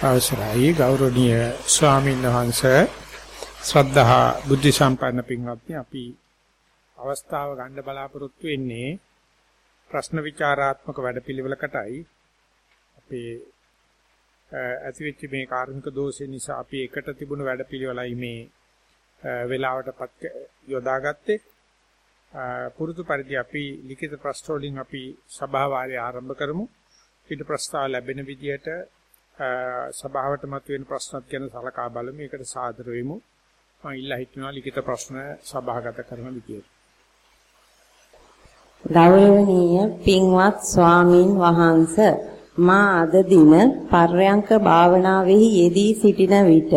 අවසරයි. ගෞරවනීය ස්වාමීන් වහන්සේ ශ්‍රද්ධා බුද්ධ සම්පන්න පින්වත්නි අපි අවස්ථාව ගන්න බලාපොරොත්තු වෙන්නේ ප්‍රශ්න විචාරාත්මක වැඩපිළිවෙලකටයි. අපේ ඇතිවෙච්ච මේ කාර්මික දෝෂය නිසා අපි එකට තිබුණු වැඩපිළිවෙලයි මේ වෙලාවටපත් යොදාගත්තේ. පුරුදු පරිදි අපි ලිඛිත ප්‍රශ්න වලින් අපි සභාවාරය ආරම්භ කරමු. ඊට ප්‍රස්තාව ලැබෙන විදිහට සභාවට මතුවෙන ප්‍රශ්නත් ගැන සලකා බලමු. ඒකට සාදර වෙමු. මම ඉල්ලා හිටනවා ලිඛිත ප්‍රශ්න සභාගත කරන විදියට. ගෞරවනීය පින්වත් ස්වාමින් වහන්ස මා අද දින පර්යංක භාවනාවෙහි යෙදී සිටින විට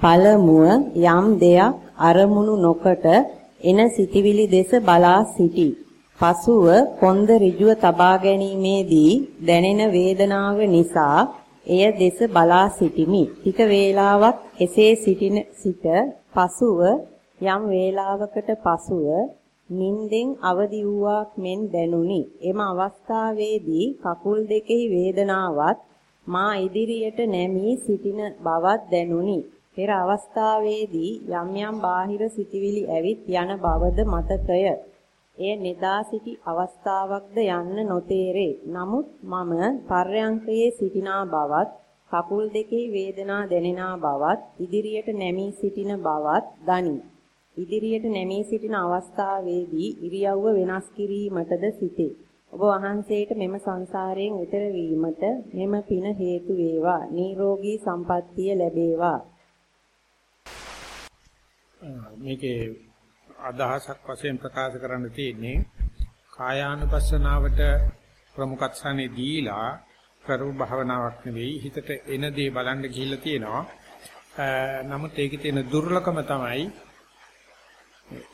පළමුව යම් දෙයක් අරමුණු නොකොට එන සිටිවිලි දෙස බලා සිටි. පසුව කොන්ද ඍජුව තබා ගැනීමේදී දැනෙන වේදනාව නිසා එය දෙස බලා සිටිමි. ටික වේලාවක් එසේ සිටින සිට පසුව යම් වේලාවකට පසුව නින්දෙන් අවදි වූවක් මෙන් දැනුනි. එම අවස්ථාවේදී කකුල් දෙකෙහි වේදනාවත් මා ඉදිරියට නැමී සිටින බවත් දැනුනි. පෙර අවස්ථාවේදී යම් යම් බාහිර සිටිවිලි ඇවිත් යන බවද මතකය. එය නිදා සිටි අවස්ථාවක්ද යන්න නොතේරේ. නමුත් මම පර්යංකයේ සිටිනා බවත් කකුල් දෙකේ වේදනා දැනෙනා බවත් ඉදිරියට නැමී සිටින බවත් දනි. ඉදිරියට නැමී සිටින අවස්ථාවේදී ඉරියව්ව වෙනස් කිරීමටද සිටේ. ඔබ වහන්සේට මෙම සංසාරයෙන් ඈතර වීමට මෙම පින හේතු වේවා. නිරෝගී සම්පන්නිය ලැබේවා. මේකේ අදහසක් වශයෙන් ප්‍රකාශ කරන්න තියෙන්නේ කායානුපස්සනාවට ප්‍රමුඛත්වනේ දීලා කරු භාවනාවක් නෙවෙයි හිතට එන දේ බලන්න ගිහිල්ලා තියෙනවා. නමුත් ඒකේ තියෙන දුර්ලභම තමයි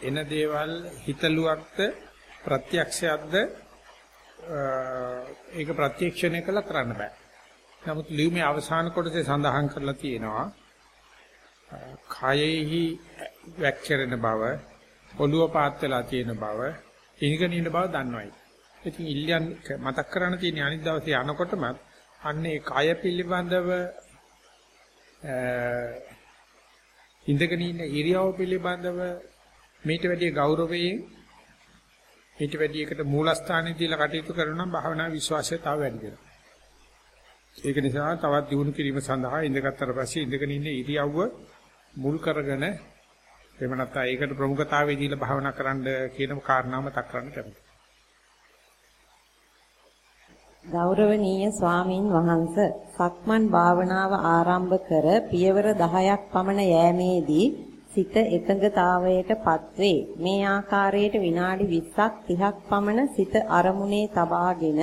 එන දේවල් හිතලුවක්ද ප්‍රත්‍යක්ෂයක්ද ඒක ප්‍රත්‍යක්ෂණය කළ කරන්න බෑ. නමුත් ලියුමේ අවසාන කොටසේ සඳහන් කරලා තියෙනවා කයෙහි වැක්කිරෙන බව ඔළුව පාත් වෙලා තියෙන බව ඉනිගෙන ඉන්න බව දන්නවයි. ඉතින් ඉල්ලයන් මතක් කරන්න තියෙන අනිත් දවසේ යනකොටම අන්නේ කය පිළිබඳව ඉඳගෙන ඉන්න ඉරියව් පිළිබඳව මේට වැඩිය ගෞරවයෙන් ඊට වැඩි එකට මූලස්ථානයේ දීලා කටයුතු කරනවා භාවනා විශ්වාසය තව වැඩි වෙනවා. ඒක නිසා තවත් දියුණු කිරීම සඳහා ඉඳගත්තර පස්සේ ඉඳගෙන ඉන්න ඉරියව්ව මුල් කරගෙන එහෙම නැත්නම් ඒකට ප්‍රමුඛතාවය දීලා භාවනා කරන්න කියන කාරණාව මතක් කරන්න කැමතියි. ගෞරවනීය ස්වාමින් වහන්ස සක්මන් භාවනාව ආරම්භ කර පියවර 10ක් පමණ යෑමේදී සිත එකඟතාවයට පත්වේ. මේ ආකාරයට විනාඩි 20ක් 30ක් පමණ සිත අරමුණේ තබාගෙන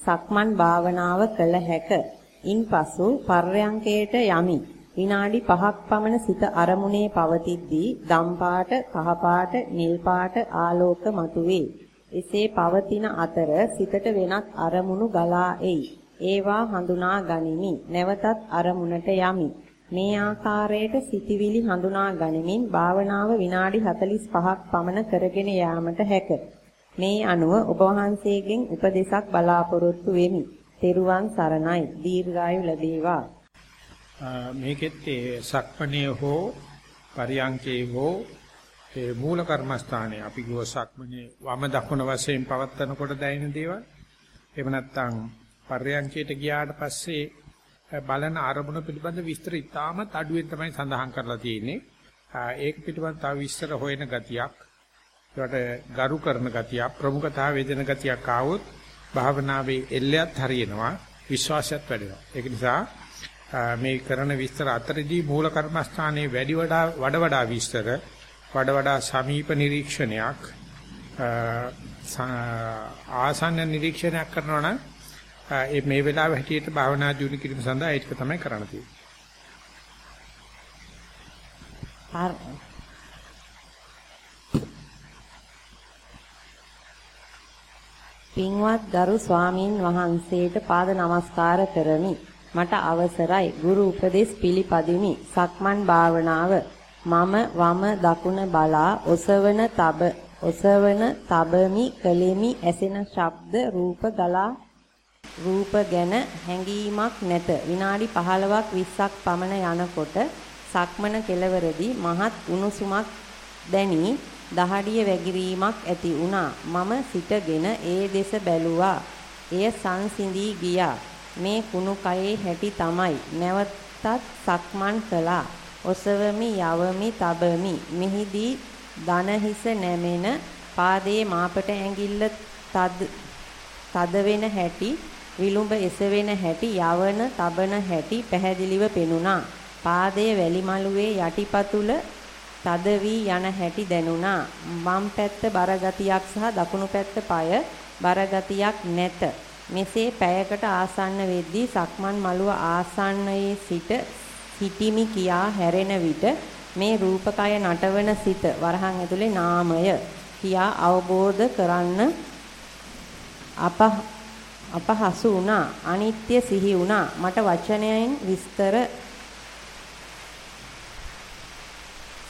සක්මන් භාවනාව කළ හැක. ඉන්පසු පර්යංකයට යමි. විනාඩි 5ක් පමණ සිත අරමුණේ පවතිද්දී දම් පාට, කහ පාට, නිල් පාට ආලෝක මතුවේ. එසේ පවතින අතර සිතට වෙනත් අරමුණු ගලා එයි. ඒවා හඳුනා ගනිමි. නැවතත් අරමුණට යමි. මේ ආකාරයට සිටිවිලි හඳුනා ගනිමින් භාවනාව විනාඩි 45ක් පමණ කරගෙන යාමට හැක. මේ අනුව ඔබ වහන්සේගෙන් උපදේශක් බලාපොරොත්තු වෙමි. තෙරුවන් සරණයි. දීර්ඝායු ලැබේවා. මේකෙත් ඒ සක්මණේ හෝ පරියංකේ හෝ ඒ මූල කර්මස්ථානයේ අපි ගෝ සක්මණේ වම දකුණ වශයෙන් පවත්නකොට දැනෙන දේවල් එහෙම නැත්නම් පරියංකයට ගියාට පස්සේ බලන ආරමුණ පිළිබඳ විස්තර ඉතාමත් අඩුවෙන් තමයි සඳහන් කරලා තියෙන්නේ. ඒක පිළිබඳ තව විස්තර හොයන ගතියක්, ඒකට ගරු කරන ගතියක්, ප්‍රමුඛතාව වේදන ගතියක් ආවොත් භාවනාවේ එල්ලයක් හරියනවා, විශ්වාසයත් වැඩෙනවා. ඒක නිසා මේ කරන විස්තර අතරදී මූල කර්මස්ථානයේ වැඩි වඩා වඩ වඩා විස්තර වඩ වඩා සමීප නිරීක්ෂණයක් ආසන්න නිරීක්ෂණයක් කරනවා නම් ඒ මේ වෙලාව හැටියට භාවනා දියුණු කිරීම සඳහා ඒක තමයි කරන්න තියෙන්නේ. පින්වත් ගරු ස්වාමින් වහන්සේට පාද නමස්කාර කරමි. මට අවසරයි ගුරු උපදෙස් පිළිපදිමි සක්මන් භාවනාව මම වම දකුණ බලා ඔසවන තබ ඔසවන තබමි කලෙමි ඇසෙන ශබ්ද රූප ගලා රූප ගැන හැඟීමක් නැත. විනාඩි 15ක් 20ක් පමණ යනකොට සක්මන කෙලවරදී මහත් උණුසුමක් දැනි දහඩිය වැగిරීමක් ඇති වුණා. මම සිටගෙන ඒ දෙස බැලුවා. එය සංසිඳී ගියා. මේ කුණු කයේ හැටි තමයි. නැවතත් සක්මන් කළා. ඔසවමි යවමි තබමි. මිහිදී දන හිස නැමෙන පාදයේ මාපට ඇඟිල්ල තද තද වෙන හැටි විලුඹ එසවෙන හැටි යවන තබන හැටි පැහැදිලිව පෙනුණා. පාදයේ වැලි මළුවේ යටිපතුල තද වී යන හැටි දැනුණා. වම් පැත්ත බරගතියක් සහ දකුණු පැත්ත পায় බරගතියක් නැත. මෙසේ පැයකට ආසන්න වෙද්දී සක්මන් මළුව ආසන්නයේ සිට සිටිමි කියා හැරෙන විට මේ රූපකය නටවන සිත වරහන් ඇතුලේ නාමය කියා අවබෝධ කරන්න අප අපහසු වුණා. අනිත්‍ය සිහි වුණා. මට වචනයෙන් විස්තර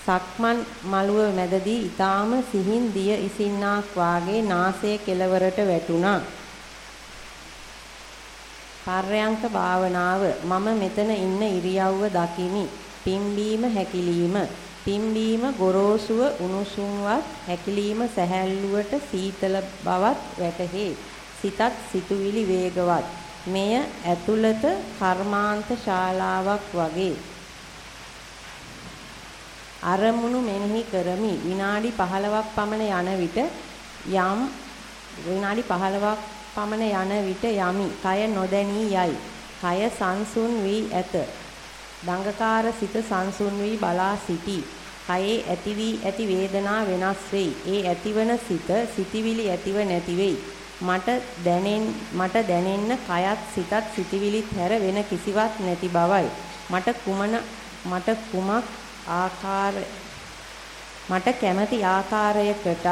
සක්මන් මළුව මැදදී ඊටාම සිහින් දිය ඉසින්නාක් වාගේ නාසයේ කෙළවරට වැටුණා. පර්යංක භාවනාව මම මෙතන ඉන්න ඉරියව්ව දකිමි පිම්බීම හැකිලිම පිම්බීම ගොරෝසුව උණුසුම්වත් හැකිලිම සැහැල්ලුවට සීතල බවත් වැටහේ සිතත් සිතුවිලි වේගවත්. මෙය ඇතුළත කර්මාන්ත ශාලාවක් වගේ. අරමුණු මෙනෙහි කරමි. විනාඩි 15ක් පමණ යන විට යම් විනාඩි 15ක් පමණ යන විට යමි. කය නොදැනී යයි. කය සංසුන් වී ඇත. දඟකාර සිත සංසුන් වී බලා සිටී. කයේ ඇති වී ඇති වේදනා වෙනස් වෙයි. ඒ ඇතිවන සිත සිටිවිලි ඇතිව නැති වෙයි. මට දැනෙන් මට දැනෙන්න කයත් සිතත් සිටිවිලිත් හැර වෙන කිසිවක් නැති බවයි. මට කුමන මට කුමක් ආකාර මට කැමති ආකාරයකටත්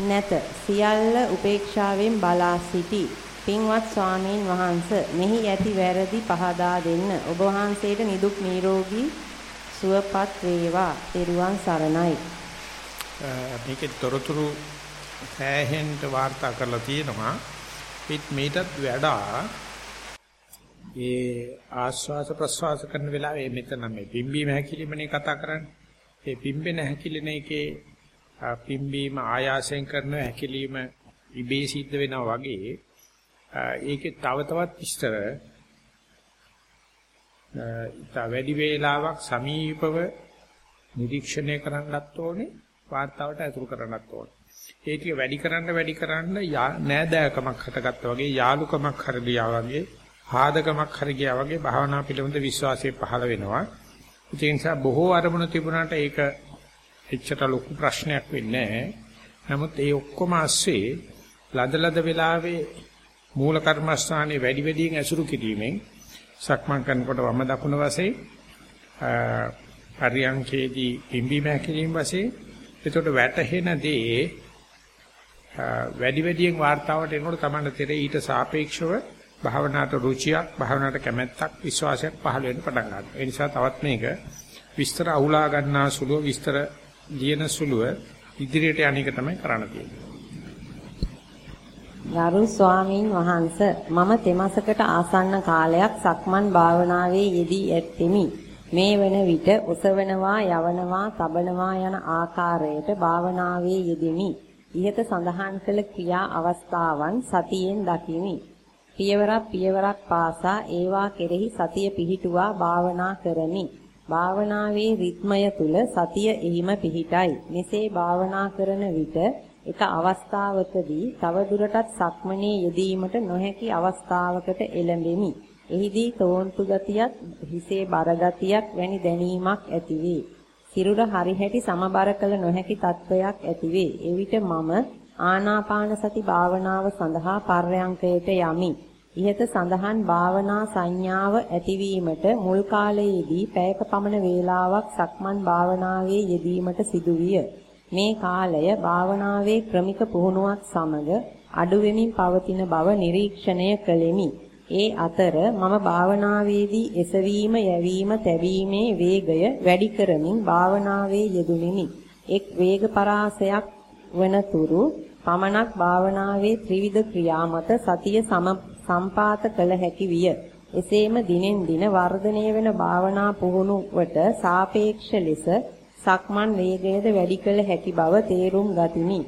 නැත. සියල්ල උපේක්ෂාවෙන් බලා සිටි. පින්වත් ස්වාමීන් වහන්ස මෙහි ඇති වැරදි පහදා දෙන්න. ඔබ වහන්සේට නිදුක් නිරෝගී සුවපත් වේවා. ත්වන් සරණයි. මේකේ තොරතුරු සෑහෙන්න වාර්තා කරලා තියෙනවා. පිට මේටත් වඩා ඒ ආස්වාස ප්‍රස්වාස කරන වෙලාවේ මෙතන මේ පිම්බීම හැකිලිමනේ කතා කරන්නේ. ඒ පිම්බෙන හැකිලින එකේ පිම්බීම ආයාසයෙන් කරන හැකිලිම ඉබේ සිද්ධ වෙනවා වගේ ඒකේ තව තවත් විස්තර ඉත වැඩි වේලාවක් සමීපව නිරීක්ෂණය කරන්නත් ඕනේ වාර්තාවට ඇතුළු කරන්නත් ඕනේ. ඒ ටික වැඩි කරන්න වැඩි කරන්න නෑදෑකමක් හටගත්තා වගේ යාලුකමක් හරි ගියා වගේ ආදකමක් හරි ගියා වගේ භාවනා පිළිබඳ විශ්වාසය පහළ වෙනවා. ඒ නිසා බොහෝ අරමුණු තිබුණාට ඒක එච්චර ලොකු ප්‍රශ්නයක් වෙන්නේ නැහැ. නමුත් ඒ ඔක්කොම ASCII ලදලද වෙලාවේ මූල කර්මස්ථානයේ වැඩි වැඩියෙන් ඇසුරු කිරීමෙන් සක්මන් කරනකොට වම දකුණ වශයෙන් පරියංකේදී පිම්බීම හැකිරීම වශයෙන් එතකොට වැටහෙන දේ වැඩි වැඩියෙන් වார்த்தාවට එනකොට තමයි තේරෙන්නේ ඊට සාපේක්ෂව භාවනාවට රුචියක් භාවනාවට කැමැත්තක් විශ්වාසයක් පහළ වෙන්න පටන් ගන්නවා. ඒ නිසා තවත් මේක විස්තර අවුලා ගන්නා සුළුව විස්තර ලියන සුළුව ඉදිරියට යන්නේක තමයි කරන්න තියෙන්නේ. ගරු ස්වාමින් වහන්ස මම තෙමසකට ආසන්න කාලයක් සක්මන් භාවනාවේ යෙදී ඇත්තෙමි. මේ වන විට ඔසවනවා යවනවා තබනවා යන ආකාරයට භාවනාවේ යෙදෙමි. ඉහත සඳහන් කළ ක්‍රියා අවස්ථාවන් සතියෙන් දකිමි. පියවරක් පියවරක් පාසා ඒවා කෙරෙහි සතිය පිහිටුවා භාවනා කරමි. භාවනාවේ රිද්මය තුල සතිය එහිම පිහිටයි. මෙසේ භාවනා කරන විට එක අවස්ථාවකදී තව දුරටත් සක්මනේ යෙදීමට නොහැකි අවස්ථාවකට එළඹෙමි. එහිදී තෝන්තු ගතියක්, හිසේ බර ගතියක් වැනි දැනීමක් ඇතිවේ. සිරුර හරිහැටි සමබර කළ නොහැකි තත්වයක් ඇතිවේ. එවිට මම ආනාපාන සති භාවනාව සඳහා පර්යංකයට යමි. ইহත සඳහන් භාවනා සංඥාව ඇතිවීමට මුල් කාලයේදී පැයක පමණ වේලාවක් සක්මන් භාවනාවේ යෙදීමට සිදුවිය. මේ කාලය භාවනාවේ ක්‍රමික පුහුණුවක් සමග අඩු වෙමින් පවතින බව නිරීක්ෂණය කළෙමි. ඒ අතර මම භාවනාවේදී එසවීම යැවීම තැබීමේ වේගය වැඩි කරමින් භාවනාවේ යෙදුණෙමි. එක් වේග පරාසයක් වනතුරු පමණක් භාවනාවේ ත්‍රිවිධ ක්‍රියා මත සතිය සම්පාත කළ හැකි විය. එසේම දිනෙන් දින වර්ධනය වෙන භාවනා පුහුණුවට සාපේක්ෂ ලෙස සක්මන් වේගයද වැඩි කළ හැකි බව තේරුම් ගතිමි.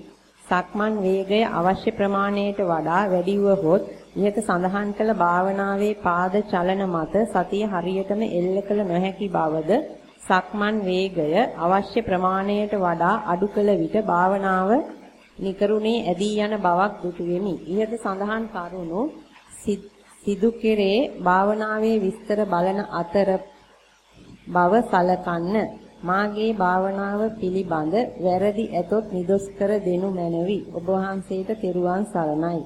සක්මන් වේගය අවශ්‍ය ප්‍රමාණයට වඩා වැඩි වුවහොත් ඉහත සඳහන් කළ භාවනාවේ පාද චලන මත සතිය හරියටම එල්ල කළ නොහැකි බවද සක්මන් වේගය අවශ්‍ය ප්‍රමාණයට වඩා අඩු කළ විට භාවනාව නිකරුණේ ඇදී යන බවක් දුටු වෙමි. ඉහත සඳහන් කරුණු සිදු කෙරේ භාවනාවේ විස්තර බලන අතර බව සලකන්න. මාගේ භාවනාව පිළිබඳ වැරදි ඇතොත් නිදොස් කර දෙනු මැනවි. ඔබ වහන්සේට තෙරුවන් සරණයි.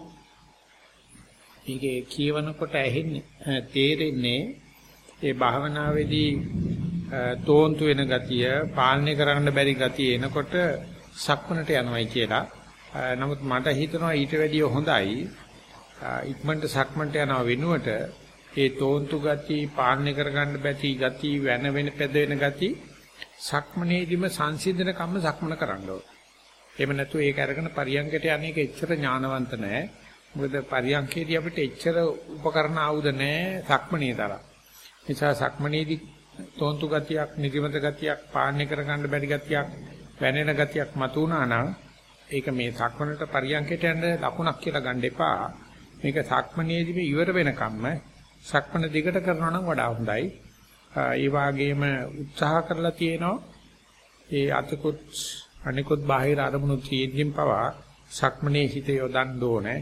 මේකේ කියවනකොට ඇහෙන්නේ තේරෙන්නේ ඒ භාවනාවේදී තෝන්තු වෙන ගතිය, පාලනය කරන්න බැරි ගතිය එනකොට සක්මනට යනවායි කියලා. නමුත් මට හිතෙනවා ඊට වැඩිය හොඳයි ඉක්මනට සක්මන්ට යනවා වෙනුවට ඒ තෝන්තු ගති, පාලනය කරගන්න බැති ගති, වෙන වෙන පැද වෙන ගති සක්මනේදිම සංසිඳන කම්ම සක්මන කරන්න ඕන. එහෙම නැතු ඒක අරගෙන පරියංගයට යන්නේක එච්චර ඥානවන්ත නැහැ. මොකද පරියංගයේදී අපිට එච්චර උපකරණ ආයුධ නැහැ සක්මනේ තරම්. නිසා සක්මනේදී තෝන්තු ගතියක්, නිදිමත ගතියක්, පාලනය කරගන්න බැරි ගතියක්, වැනෙන ගතියක් මතුණා නම් ඒක මේ සක්මනට පරියංගයට යන්න ලකුණක් කියලා ගන්න එපා. මේක සක්මනේදී ඉවර වෙනකම්ම සක්මන දිගට කරනවා නම් වඩා හොඳයි. ඒ වාගේම උත්සාහ කරලා තියෙනවා ඒ අතකුත් අනිකුත් බාහිර අරමුණු තියෙද්දින් පවා සක්මනේ හිත යොදන්න ඕනේ.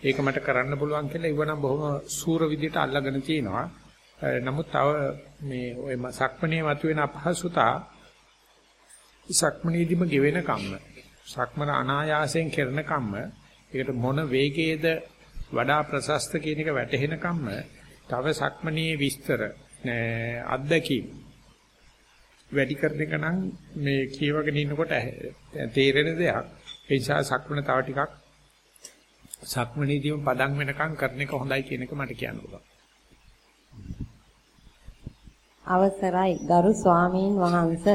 ඒක මට කරන්න පුළුවන් කියලා ඉවනම් බොහොම සූර විදිහට අල්ලගෙන තිනවා. නමුත් තව මේ ওই සක්මනේ මතුවෙන අපහසුතා සක්මනේදීම ගෙවෙන කම්ම සක්මන අනායාසයෙන් කරන කම්ම ඒකට මොන වේගයේද වඩා ප්‍රශස්ත කියන එක වැටහෙන කම්ම තව සක්මනේ විස්තර අත්දැකීම් වැඩි කරන එක නම් මේ කියවගෙන ඉන්නකොට තේරෙන දෙයක්. ඒ නිසා සක්මන තව ටිකක් සක්මනේදීම පදම් වෙනකම් කරන එක හොඳයි කියන එක මට කියන්න පුළුවන්. අවසරයි. ගරු ස්වාමීන් වහන්ස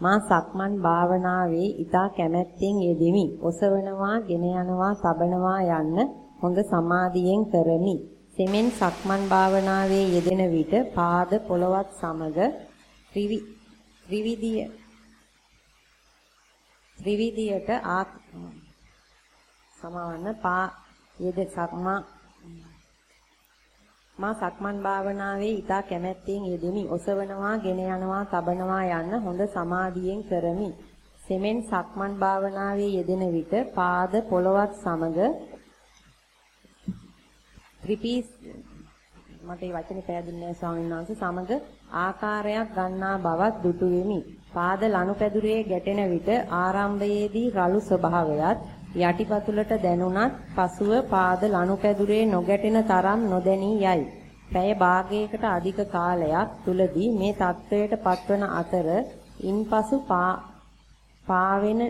මා සක්මන් භාවනාවේ ඊතා කැමැත්තෙන් යෙදෙමි. ඔසවනවා, ගෙන යනවා, තබනවා යන්න හොඳ සමාධියෙන් කරමි. සෙමෙන් සක්මන් භාවනාවේ යෙදෙන විට පාද පොළවත් සමග ත්‍රිවිධිය ත්‍රිවිධියට ආ සමවන්න පා යෙද සක්මා මා සක්මන් භාවනාවේ ඊට කැමැත්තෙන් යෙදෙමි. ඔසවනවා, ගෙන යනවා, තබනවා යන්න හොඳ සමාධියෙන් කරමි. සෙමෙන් සක්මන් භාවනාවේ යෙදෙන විට පාද පොළවත් සමග රිපීස් මට මේ වචනේ පෑදුන්නේ ස්වාමීන් වහන්සේ සමග ආකාරයක් ගන්නා බවත් දුටු වෙමි. පාද ලනුපැදුරේ ගැටෙන විට ආරම්භයේදී රළු ස්වභාවයත් යටිපතුලට දැනුණත් පසුව පාද ලනුපැදුරේ නොගැටෙන තරම් නොදැනී යයි. පැය භාගයකට අධික කාලයක් තුලදී මේ தത്വයට පත්වන අතර ඉන්පසු පාවෙන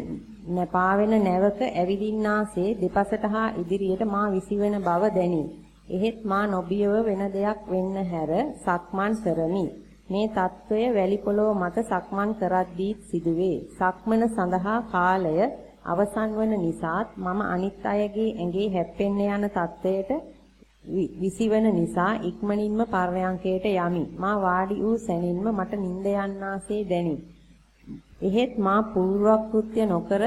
නැපාවෙන නැවක ඇවිදින්නාසේ දෙපසට හා ඉදිරියට මා විසිවන බව දැනේ. එහෙත් මා නොබියව වෙන දෙයක් වෙන්න හැර සක්මන් කරමි. මේ తত্ত্বය වැලි පොළොව මත සක්මන් කරද්දී සිදුවේ. සක්මන සඳහා කාලය අවසන් වන නිසාත් මම අනිත් අයගේ ඇඟේ හැප්පෙන්න යන తত্ত্বයට විසිවන නිසා ඉක්මනින්ම පර්යංකයට යමි. මා වාඩි වූ සැනින්ම මට නිින්ද යන්නාසේ දැනේ. එහෙත් මා පූර්වක්‍ෘත්‍ය නොකර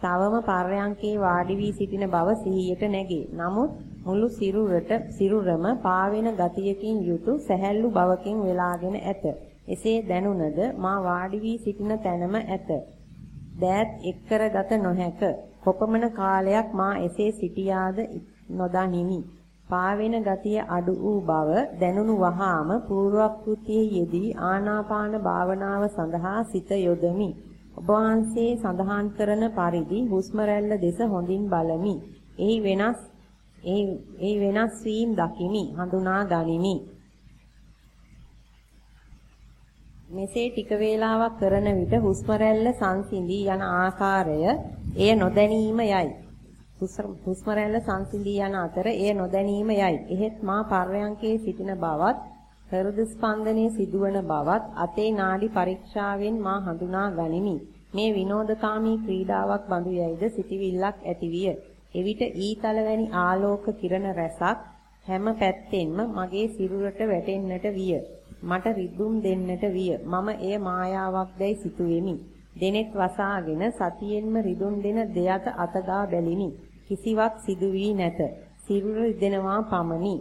තවම පර්යංකේ වාඩි වී සිටින බව සිහියට නැගේ. නමුත් මුළු සිරුරට සිරුරම පාවෙන ගතියකින් යුතු සැහැල්ලු බවකින් වෙලාගෙන ඇත. එසේ දැනුණද මා වාඩි වී සිටින තැනම ඇත. දෑත් එක්කරගත නොහැක. කොපමණ කාලයක් මා එසේ සිටියාද නොදනිමි. පාවෙන ගතිය අඩු වූ බව දැනුණු වහාම පූර්වක්‍ෘතියේ යෙදී ආනාපාන භාවනාව සඳහා සිත යොදමි. ඔබ වහන්සේ සඳහන් කරන පරිදි හුස්ම රැල්ල දෙස හොඳින් බලමි. එහි වෙනස් එහි වෙනස් වීම දකිමි. හඳුනා ගනිමි. මෙසේ ටික වේලාවක් කරන විට හුස්ම රැල්ල සංසිඳී යන ආකාරය එය නොදැනීම යයි. හුස්ම රැල්ල සංසිඳී යන අතර එය නොදැනීම යයි. එහෙත් මා පර්යංකේ සිටින බවත් හෘද ස්පන්දනයේ සිදුවන බවත් අතේ නාඩි පරීක්ෂාවෙන් මා හඳුනා ගනිමි. මේ විනෝදකාමී ක්‍රීඩාවක් බඳු යයිද සිටිවිල්ලක් ඇතිවිය. එවිට ඊතල වැනි ආලෝක කිරණ රැසක් හැම පැත්තෙන්ම මගේ සිරුරට වැටෙන්නට විය. මට රිදුම් දෙන්නට විය. මම එය මායාවක් දැයි සිතුවෙමි. දෙනෙත් වසාගෙන සතියෙන්ම රිදුම් දෙන දෙයත අතගා බැලිනි. කිසිවක් සිදු වී නැත. සිරුර රිදෙනවා පමණි.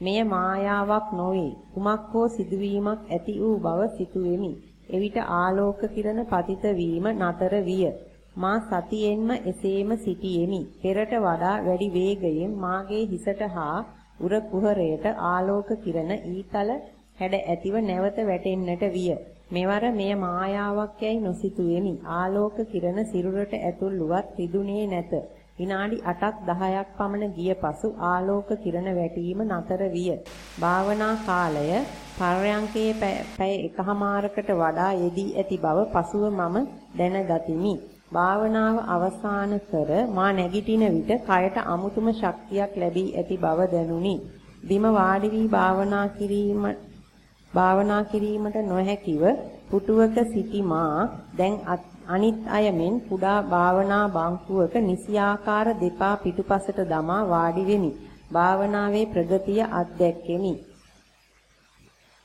මෙය මායාවක් නොවේ. කුමක් හෝ සිදුවීමක් ඇති වූ බව සිතුවෙමි. එවිට ආලෝක කිරණ පතිත වීම නතර විය. මා සතියෙන්ම එසේම සිටියෙමි. පෙරට වඩා වැඩි වේගයෙන් මාගේ හිසට හා උර කුහරයට ආලෝක කිරණ ඊතල හැඩ ඇතිව නැවත වැටෙන්නට විය. මෙවර මෙය මායාවක් යයි නොසිතුවෙමි. ආලෝක කිරණ සිරුරට ඇතුල් වුවත් රිදුනේ නැත. විනාඩි 8ක් 10ක් පමණ ගිය පසු ආලෝක කිරණ වැටීම නතර විය. භාවනා කාලය පර්යංකයේ පැය එකහමාරකට වඩා යෙදී ඇති බව පසුව මම දැනගතිමි. භාවනාව අවසන් කර මා නැගිටින විට කයට අමුතුම ශක්තියක් ලැබී ඇති බව දැනුනි. බිම වාඩි වී භාවනා කිරීම භාවනා කිරීමට නොහැකිව පුටුවක සිටි මා දැන් අනිත් අය මෙන් කුඩා භාවනා බංකුවක නිසියාකාර දෙපා පිටුපසට දමා වාඩි වෙමි. භාවනාවේ ප්‍රගතිය අත්දැක්කෙමි.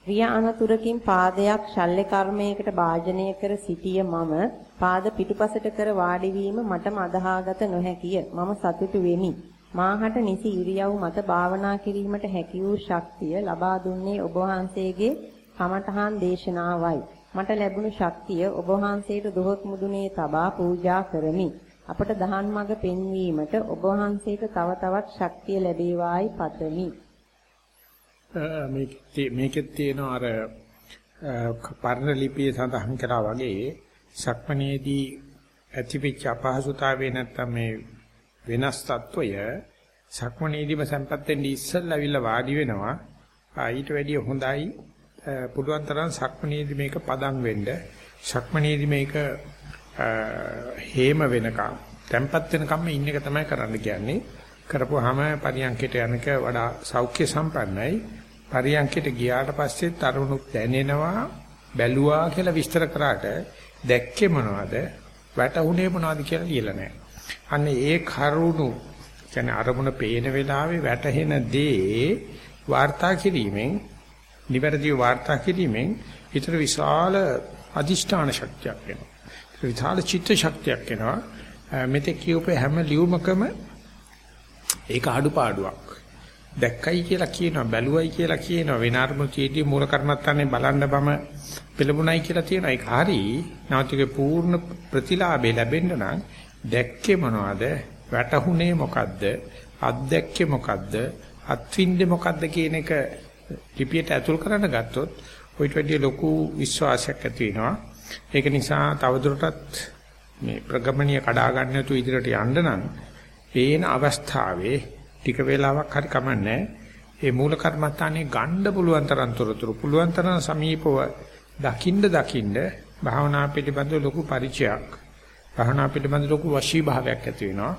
රිය අනතුරකින් පාදයක් ශල්්‍ය කර්මයකට භාජනය කර සිටිය මම පාද පිටුපසට කර වාඩි වීම මටම අදහාගත නොහැකිය. මම සතුටු වෙමි. මාහට නිසි ඉරියව් මත භාවනා කිරීමට හැකි වූ ශක්තිය ලබා දුන්නේ ඔබ වහන්සේගේ කමඨහන් දේශනාවයි. මට ලැබුණු ශක්තිය ඔබ වහන්සේට දොහොත් මුදුනේ තබා පූජා කරමි. අපට දහන් මඟ පෙන්වීමට ඔබ වහන්සේට තව තවත් ශක්තිය ලැබේවායි පතමි. මේකෙත් තියෙන අර පරණ ලිපියේ සඳහන් කරා වගේ සක්මණේදී ඇතිවෙච්ච අපහසුතාවය නැත්තම් මේ වෙනස් తত্ত্বය සක්මණේදීම සම්පත් වෙන්නේ ඉස්සල්ලාවිල්ලා වාඩි වෙනවා. ඊට වැඩිය හොඳයි. පුළුවන් තරම් සක්මණේදී මේක පදම් වෙන්න. සක්මණේදී මේක හේම වෙනකම් tempat වෙනකම් මේ ඉන්න එක තමයි කරන්න කියන්නේ. කරපුවාම පරියන්කයට යනක වඩා සෞඛ්‍ය සම්පන්නයි. පරියන්කයට ගියාට පස්සේ තරුණුත් දැනෙනවා බැලුවා කියලා විස්තර කරාට දැක්කේ මොනවද වැටුනේ මොනවද කියලා ලියලා නැහැ. අන්න ඒ කරුණු කියන්නේ අරමුණ පේන වෙලාවේ වැටහෙන දේ වාර්තා කිරීමෙන් නිවැරදිව වාර්තා කිරීමෙන් ඊතර විශාල අදිෂ්ඨාන ශක්තියක් වෙනවා. විශාල චිත්ත ශක්තියක් එනවා. මෙතෙක් කියූපේ හැම ලියුමකම ඒක අඩුපාඩුවක්. දැක්කයි කියලා කියනවා බැලුවයි කියලා කියනවා විනාර්මුතියේදී මූල කර්මත්තානේ බලන්න බම පෙළඹුණයි කියලා තියෙනවා. ඒක හරි. නැවතිගේ පූර්ණ ප්‍රතිලාභය ලැබෙන්න නම් දැක්කේ මොනවද? වැටහුනේ මොකද්ද? අත්දැක්කේ මොකද්ද? අත්විඳේ මොකද්ද කියන එක ලිපියට ඇතුල් කරන්න ගත්තොත් ඔයිට වැඩිය ලොකු විශ්වාසයක් ඇති වෙනවා. ඒක නිසා තවදුරටත් මේ ප්‍රගමණීය කඩා ගන්න නැතුව ඉදිරියට යන්න නම් පේන අවස්ථාවේ ටික වේලාවක් හරි කමන්නේ ඒ මූල කර්මත්තානේ ගන්න පුළුවන් තරම් තොරතුරු පුළුවන් තරම් සමීපව දකින්න දකින්න භාවනා පිළිබඳව ලොකු පරිචයක් භාවනා පිළිබඳව ලොකු වශී භාවයක් ඇති වෙනවා.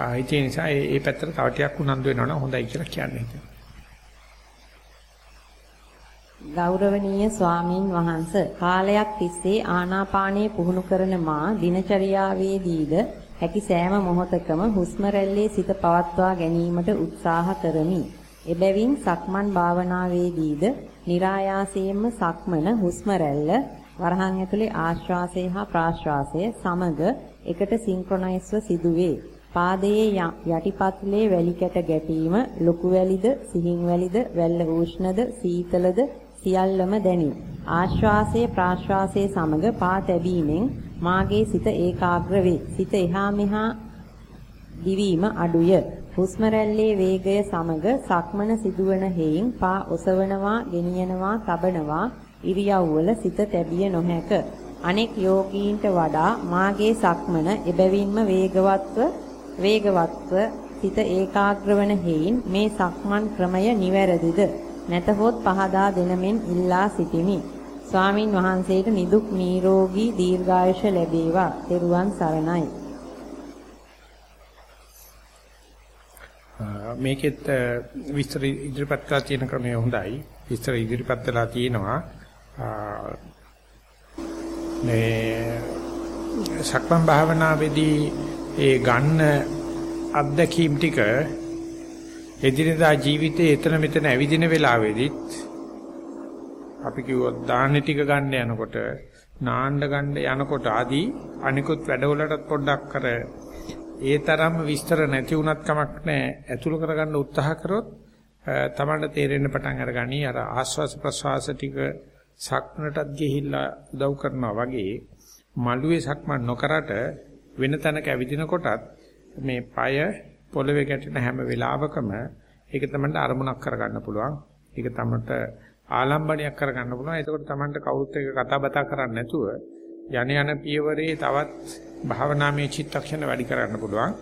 ඒ නිසා ඒ පැත්තට තව ටිකක් උනන්දු වෙනවා නම් හොඳයි කියලා කියන්නේ. ගෞරවනීය ස්වාමින් වහන්ස කාලයක් තිස්සේ ආනාපානයේ පුහුණු කරන මා දිනචරියාවේදීද හැකි සෑම මොහොතකම හුස්ම රැල්ලේ සිත පවත්වා ගැනීමට උත්සාහ කරමි. එබැවින් සක්මන් භාවනාවේදීද નિરાයාසයෙන්ම සක්මන හුස්ම රැල්ල වරහන් ඇතුලේ ආශ්වාසය හා ප්‍රාශ්වාසය සමග එකට සින්ක්‍රොනයිස්ව සිදුවේ. පාදයේ යටිපතුලේ වැලි කැට ගැටීම ලොකු වැලිද සිහින් වැලිද වැල්ල උෂ්ණද සීතලද සියල්ලම දැනේ. ආශ්වාසයේ ප්‍රාශ්වාසයේ සමග පා තැබීමෙන් මාගේ සිත ඒකාග්‍ර වේ. සිත එහා මෙහා දිවීම අඩුය. හුස්ම රැල්ලේ වේගය සමග සක්මන සිදුවන හේයින් පා ඔසවනවා, ගෙනියනවා, තබනවා ඉරියව්වල සිත තැබිය නොහැක. අනෙක් යෝගීන්ට වඩා මාගේ සක්මන එබැවින්ම වේගවත්ව වේගවත්ව සිත ඒකාග්‍ර වන හේයින් මේ සක්මන් ක්‍රමය නිවැරදිද නැතහොත් පහදා දෙනමෙන් ඉල්ලා සිටිමි. ස්වාමින් වහන්සේට නිදුක් නිරෝගී දීර්ඝායුෂ ලැබේවා. ත්වන් සරණයි. මේකෙත් විස්තර ඉදිරිපත් කරලා තියෙන ක්‍රමය හොඳයි. විස්තර ඉදිරිපත් කරලා තියෙනවා. මේ සක්මන් භාවනාවේදී ඒ ගන්න අත්දැකීම් ටික එදිනදා ජීවිතයේ එතන මෙතන ඇවිදින වෙලාවෙදිත් අපි කිව්වොත් දාහනේ ටික ගන්න යනකොට නාන්න ගන්න යනකොට ආදී අනිකුත් වැඩවලටත් පොඩ්ඩක් කර ඒ තරම්ම විස්තර නැති වුණත් කමක් නැහැ ඇතුළු කරගන්න උත්සාහ කරොත් තමන්ට තේරෙන්න පටන් අරගනි අර ආස්වාස ප්‍රසවාස ටික සක්මනටත් ගිහිල්ලා උදව් කරනවා වගේ මළුවේ සක්මන් නොකරට වෙන තැනක ඇවිදිනකොටත් මේ পায় පොළවේ ගැටෙන හැම වෙලාවකම ඒක තමයි අරමුණක් කරගන්න පුළුවන්. ඒක තමයි ආලම්බණයක් කරගන්න පුළුවන්. එතකොට තමයි කවුරුත් එක්ක කතා බතා කරන්නේ නැතුව යන යන පියවරේ තවත් භාවනාමය චිත්තක්ෂණ වැඩි කරන්න පුළුවන්.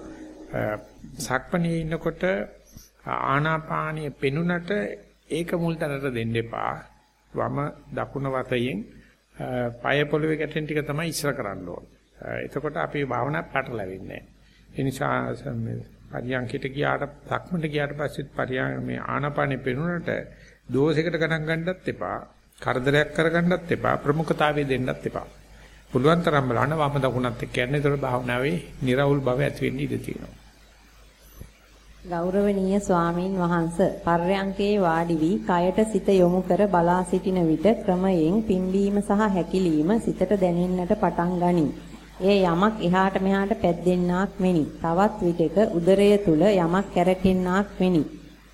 සක්මණේ ඉන්නකොට ආනාපානිය පෙනුනට ඒක මුල් තැනට දෙන්න එපා. වම දකුණ වතයෙන් পায় පොළවේ ගැටෙන ටික තමයි ඉස්සර කරන්න ඕනේ. එතකොට අපේ භාවනාව පැටලෙන්නේ නැහැ. ඒ නිසා පරියන්කිට ගියාට සක්මන්ට ගියාට පස්සෙත් පරියන් මේ ආනාපානෙ පෙනුනට දෝෂයකට ගණන් ගන්නත් එපා. කරදරයක් කරගන්නත් එපා. ප්‍රමුඛතාවය දෙන්නත් එපා. පුළුවන් තරම් බලන්න වම දකුණත් එක්ක යන්නේ ඒතර භාවනාවේ निराවුල් භාවය ඇති වෙන්න ඉඩ තියෙනවා. ගෞරවනීය ස්වාමින් වහන්ස පර්යංකේ වාඩි වී කයට සිත යොමු කර බලා සිටින විට ක්‍රමයෙන් පිම්බීම සහ හැකිලීම සිතට දැනෙන්නට පටන් ගනී. එය යමක් එහාට මෙහාට පැද්දෙන්නාක් මෙනි. තවත් විටක උදරය තුල යමක් කැරකෙන්නාක් මෙනි.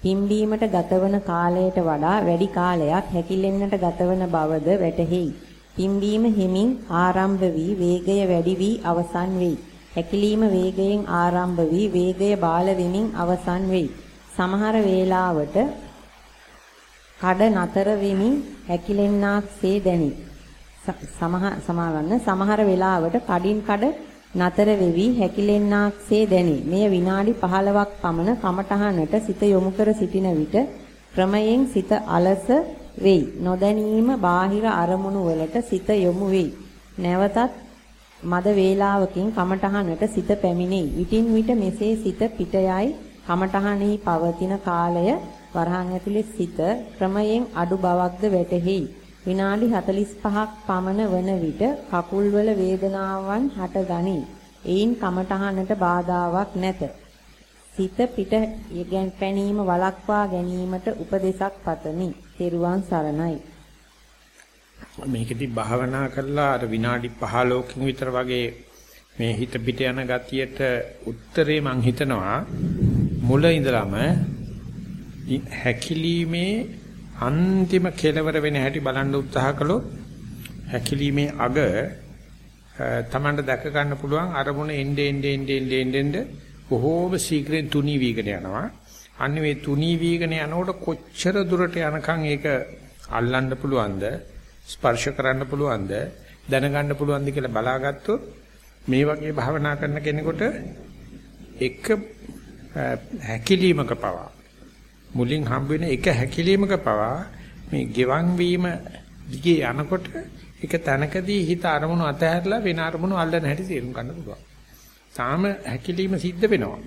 පිම්බීමට ගතවන කාලයට වඩා වැඩි කාලයක් හැකිලෙන්නට ගතවන බවද වැටහෙයි. පිම්බීම හිමින් ආරම්භ වී වේගය වැඩි වී අවසන් වෙයි. හැකිලීම වේගයෙන් ආරම්භ වී වේගය බාල වෙමින් අවසන් වෙයි. සමහර වේලාවට කඩ නතර වෙමින් හැකිලෙන්නාක්සේ දැනේ. සමහ සමාවන්න සමහර වෙලාවට කඩින් කඩ නතර වෙවි හැකිලෙන්නාක්සේ දැනේ. මෙය විනාඩි 15ක් පමණ කමටහනට සිත යොමු කර සිටින විට ක්‍රමයෙන් සිත අලස වෙයි. නොදැනීම බාහිර අරමුණු වලට සිත යොමු වෙයි. නැවතත් මද වේලාවකින් කමටහනට සිත පැමිණෙයි. විටින් විට මෙසේ සිත පිටයයි කමටහනෙහි පවතින කාලය වරහන් ඇතුලේ සිත ක්‍රමයෙන් අඩු බවක්ද වැටහෙයි. විනාඩි 45ක් පමණ වන විට කකුල්වල වේදනාවන් හටගනී. එයින් කමටහනට බාධාවක් නැත. සිත පිට යැගන් පැනීම වළක්වා ගැනීමට උපදේශක් පතමි. තෙරුවන් සරණයි. මේකෙදි භාවනා කරලා අර විනාඩි 15කින් විතර වගේ මේ හිත පිට යන ගතියට උත්තරේ මං හිතනවා මුල ඉඳලම හැකිලීමේ අන්තිම කෙලවර වෙන හැටි බලන්න උත්සාහ කළොත් හැකිලීමේ අග තමන්ට දැක ගන්න පුළුවන් අරමුණ එnde ende ende ende ende බොහෝම ශීඝ්‍රයෙන් තුනී වීගෙන යනවා. අන්න මේ තුනී වීගෙන යනකොට කොච්චර දුරට යනකම් ඒක අල්ලන්න පුළුවන්ද ස්පර්ශ කරන්න පුළුවන්ද දැනගන්න පුළුවන්ද කියලා බලාගත්තොත් මේ වගේ භාවනා කරන කෙනෙකුට එක හැකිලීමක පවා මුලින් හම්බ වෙන එක හැකිලීමක පවා මේ ගෙවන් වීම දිගේ යනකොට එක තැනකදී හිත අරමුණු අතහැරලා වෙන අරමුණු අල්ලන හැටි තේරුම් ගන්න පුළුවන්. තාම හැකිලීම සිද්ධ වෙනවා.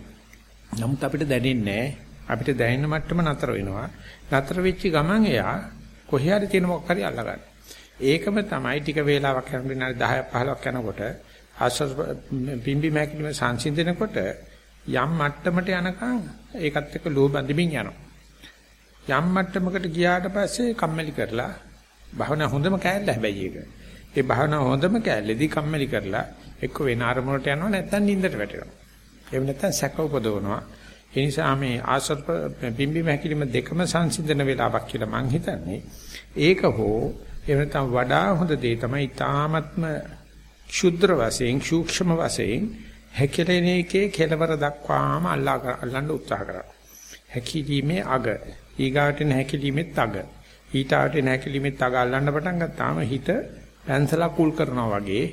නමුත් අපිට දැනෙන්නේ අපිට දැනෙන මට්ටම නතර වෙනවා. නතර වෙච්ච ගමන් එයා කොහේ හරි තියෙන මොකක් හරි අල්ලගන්න. ඒකම තමයි ටික වේලාවක් යන විනාඩි 10ක් 15ක් යනකොට ආශ්වාස පිම්බි මැකිලිම සංසිඳනකොට යම් මට්ටමට යනකම් ඒකත් එක්ක ලෝභ බඳිමින් යනවා. යම් මට්ටමකට ගියාට පස්සේ කම්මැලි කරලා භාවනා හොඳම කෑල්ල හැබැයි ඒක. ඒ භාවනා හොඳම කෑල්ලේදී කම්මැලි කරලා එක්ක වෙන අරමුණට යනවා නැත්නම් නිින්දට වැටෙනවා. එහෙම නැත්නම් සැක උපදවනවා. ඒ නිසා මේ ආසත් පිම්බි මහැකිලිම දෙකම සංසිඳන වෙලාවක් කියලා මං හිතන්නේ. ඒක හෝ එහෙම නැත්නම් වඩා හොඳ දේ තමයි ඊ타ත්ම ක්ෂුද්‍ර වශයෙන් සූක්ෂම වශයෙන් හැකිලෙන එකේ කෙලවර දක්වාම අල්ලා අල්ලන්න උත්සාහ කරා. හැකිලීමේ අග ඊගාටින හැකිලීමෙත් අග ඊටාටින හැකිලීමෙත් අග අල්ලන්න පටන් ගත්තාම හිත පැන්සලා කුල් කරනවා වගේ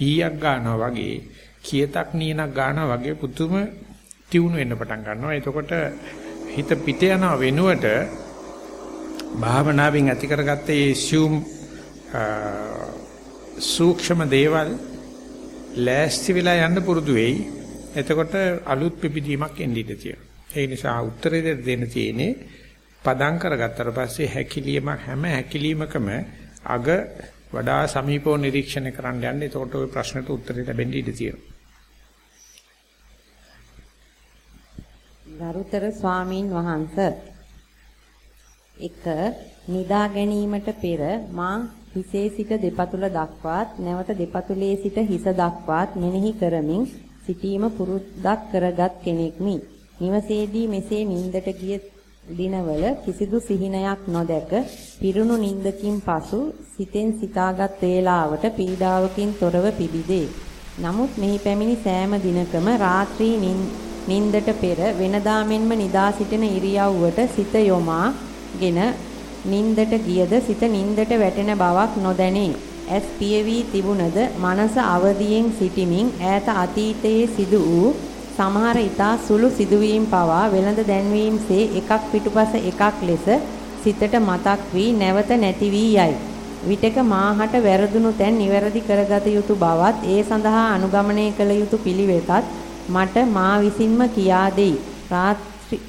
ඊයක් ගන්නවා වගේ කියතක් නියනක් ගන්නවා වගේ පුදුම තියුණු වෙන්න පටන් ගන්නවා. එතකොට හිත පිට යන වෙනුවට භාවනාවෙන් ඇති කරගත්ත ඒ සියුම් සූක්ෂම දේවල් ලෑස්ති වෙලා යන්න පුරුදු වෙයි. එතකොට අලුත් පිපිදීමක් එන්නේ ඉඳී ඒ නිසා උත්තරේ දෙන්න තියෙන්නේ පදම් කරගත්තට පස්සේ හැකිලීමක් හැම හැකිලීමකම අග වඩා සමීපව නිරීක්ෂණය කරන්න යන්න. එතකොට ওই ප්‍රශ්නට උත්තරේ ලැබෙන්න ඉඩ තියෙනවා. ගරුතර ස්වාමින් වහන්සේ එක නිදා ගැනීමට පෙර මා හිසේ සිට දෙපතුල දක්වාත් නැවත දෙපතුලේ සිට හිස දක්වාත් මෙනෙහි කරමින් සිටීම පුරුද්දක් කරගත් කෙනෙක්මි. නිවසේදී මෙසේ නිින්දට ගිය දිනවල කිසිදු සිහිනයක් නොදැක පිරුණු නිින්දකින් පසු සිතෙන් සිතාගත් වේලාවට පීඩාවකින් තොරව පිබිදේ. නමුත් මෙහි පැමිණි සෑම දිනකම රාත්‍රී නිින්දට පෙර වෙනදා මෙන්ම නිදා සිටින ඉරියව්වට සිත යොමාගෙන නින්දට ගියද සිත නින්දට වැටෙන බවක් නොදැනේ. ඇස් පියවි තිබුණද මනස අවදියෙන් සිටිමින් ඈත අතීතයේ සිදු වූ සමහර ඊතා සුළු සිදුවීම් පවා වෙළඳ දැන්වීමසේ එකක් පිටුපස එකක් ලෙස සිතට මතක් වී නැවත නැති වී යයි. විටක මාහට වැරදුණු තැන් නිවැරදි කරගත යුතු බවත් ඒ සඳහා අනුගමනය කළ යුතු පිළිවෙතත් මට මා විසින්ම කියා දෙයි.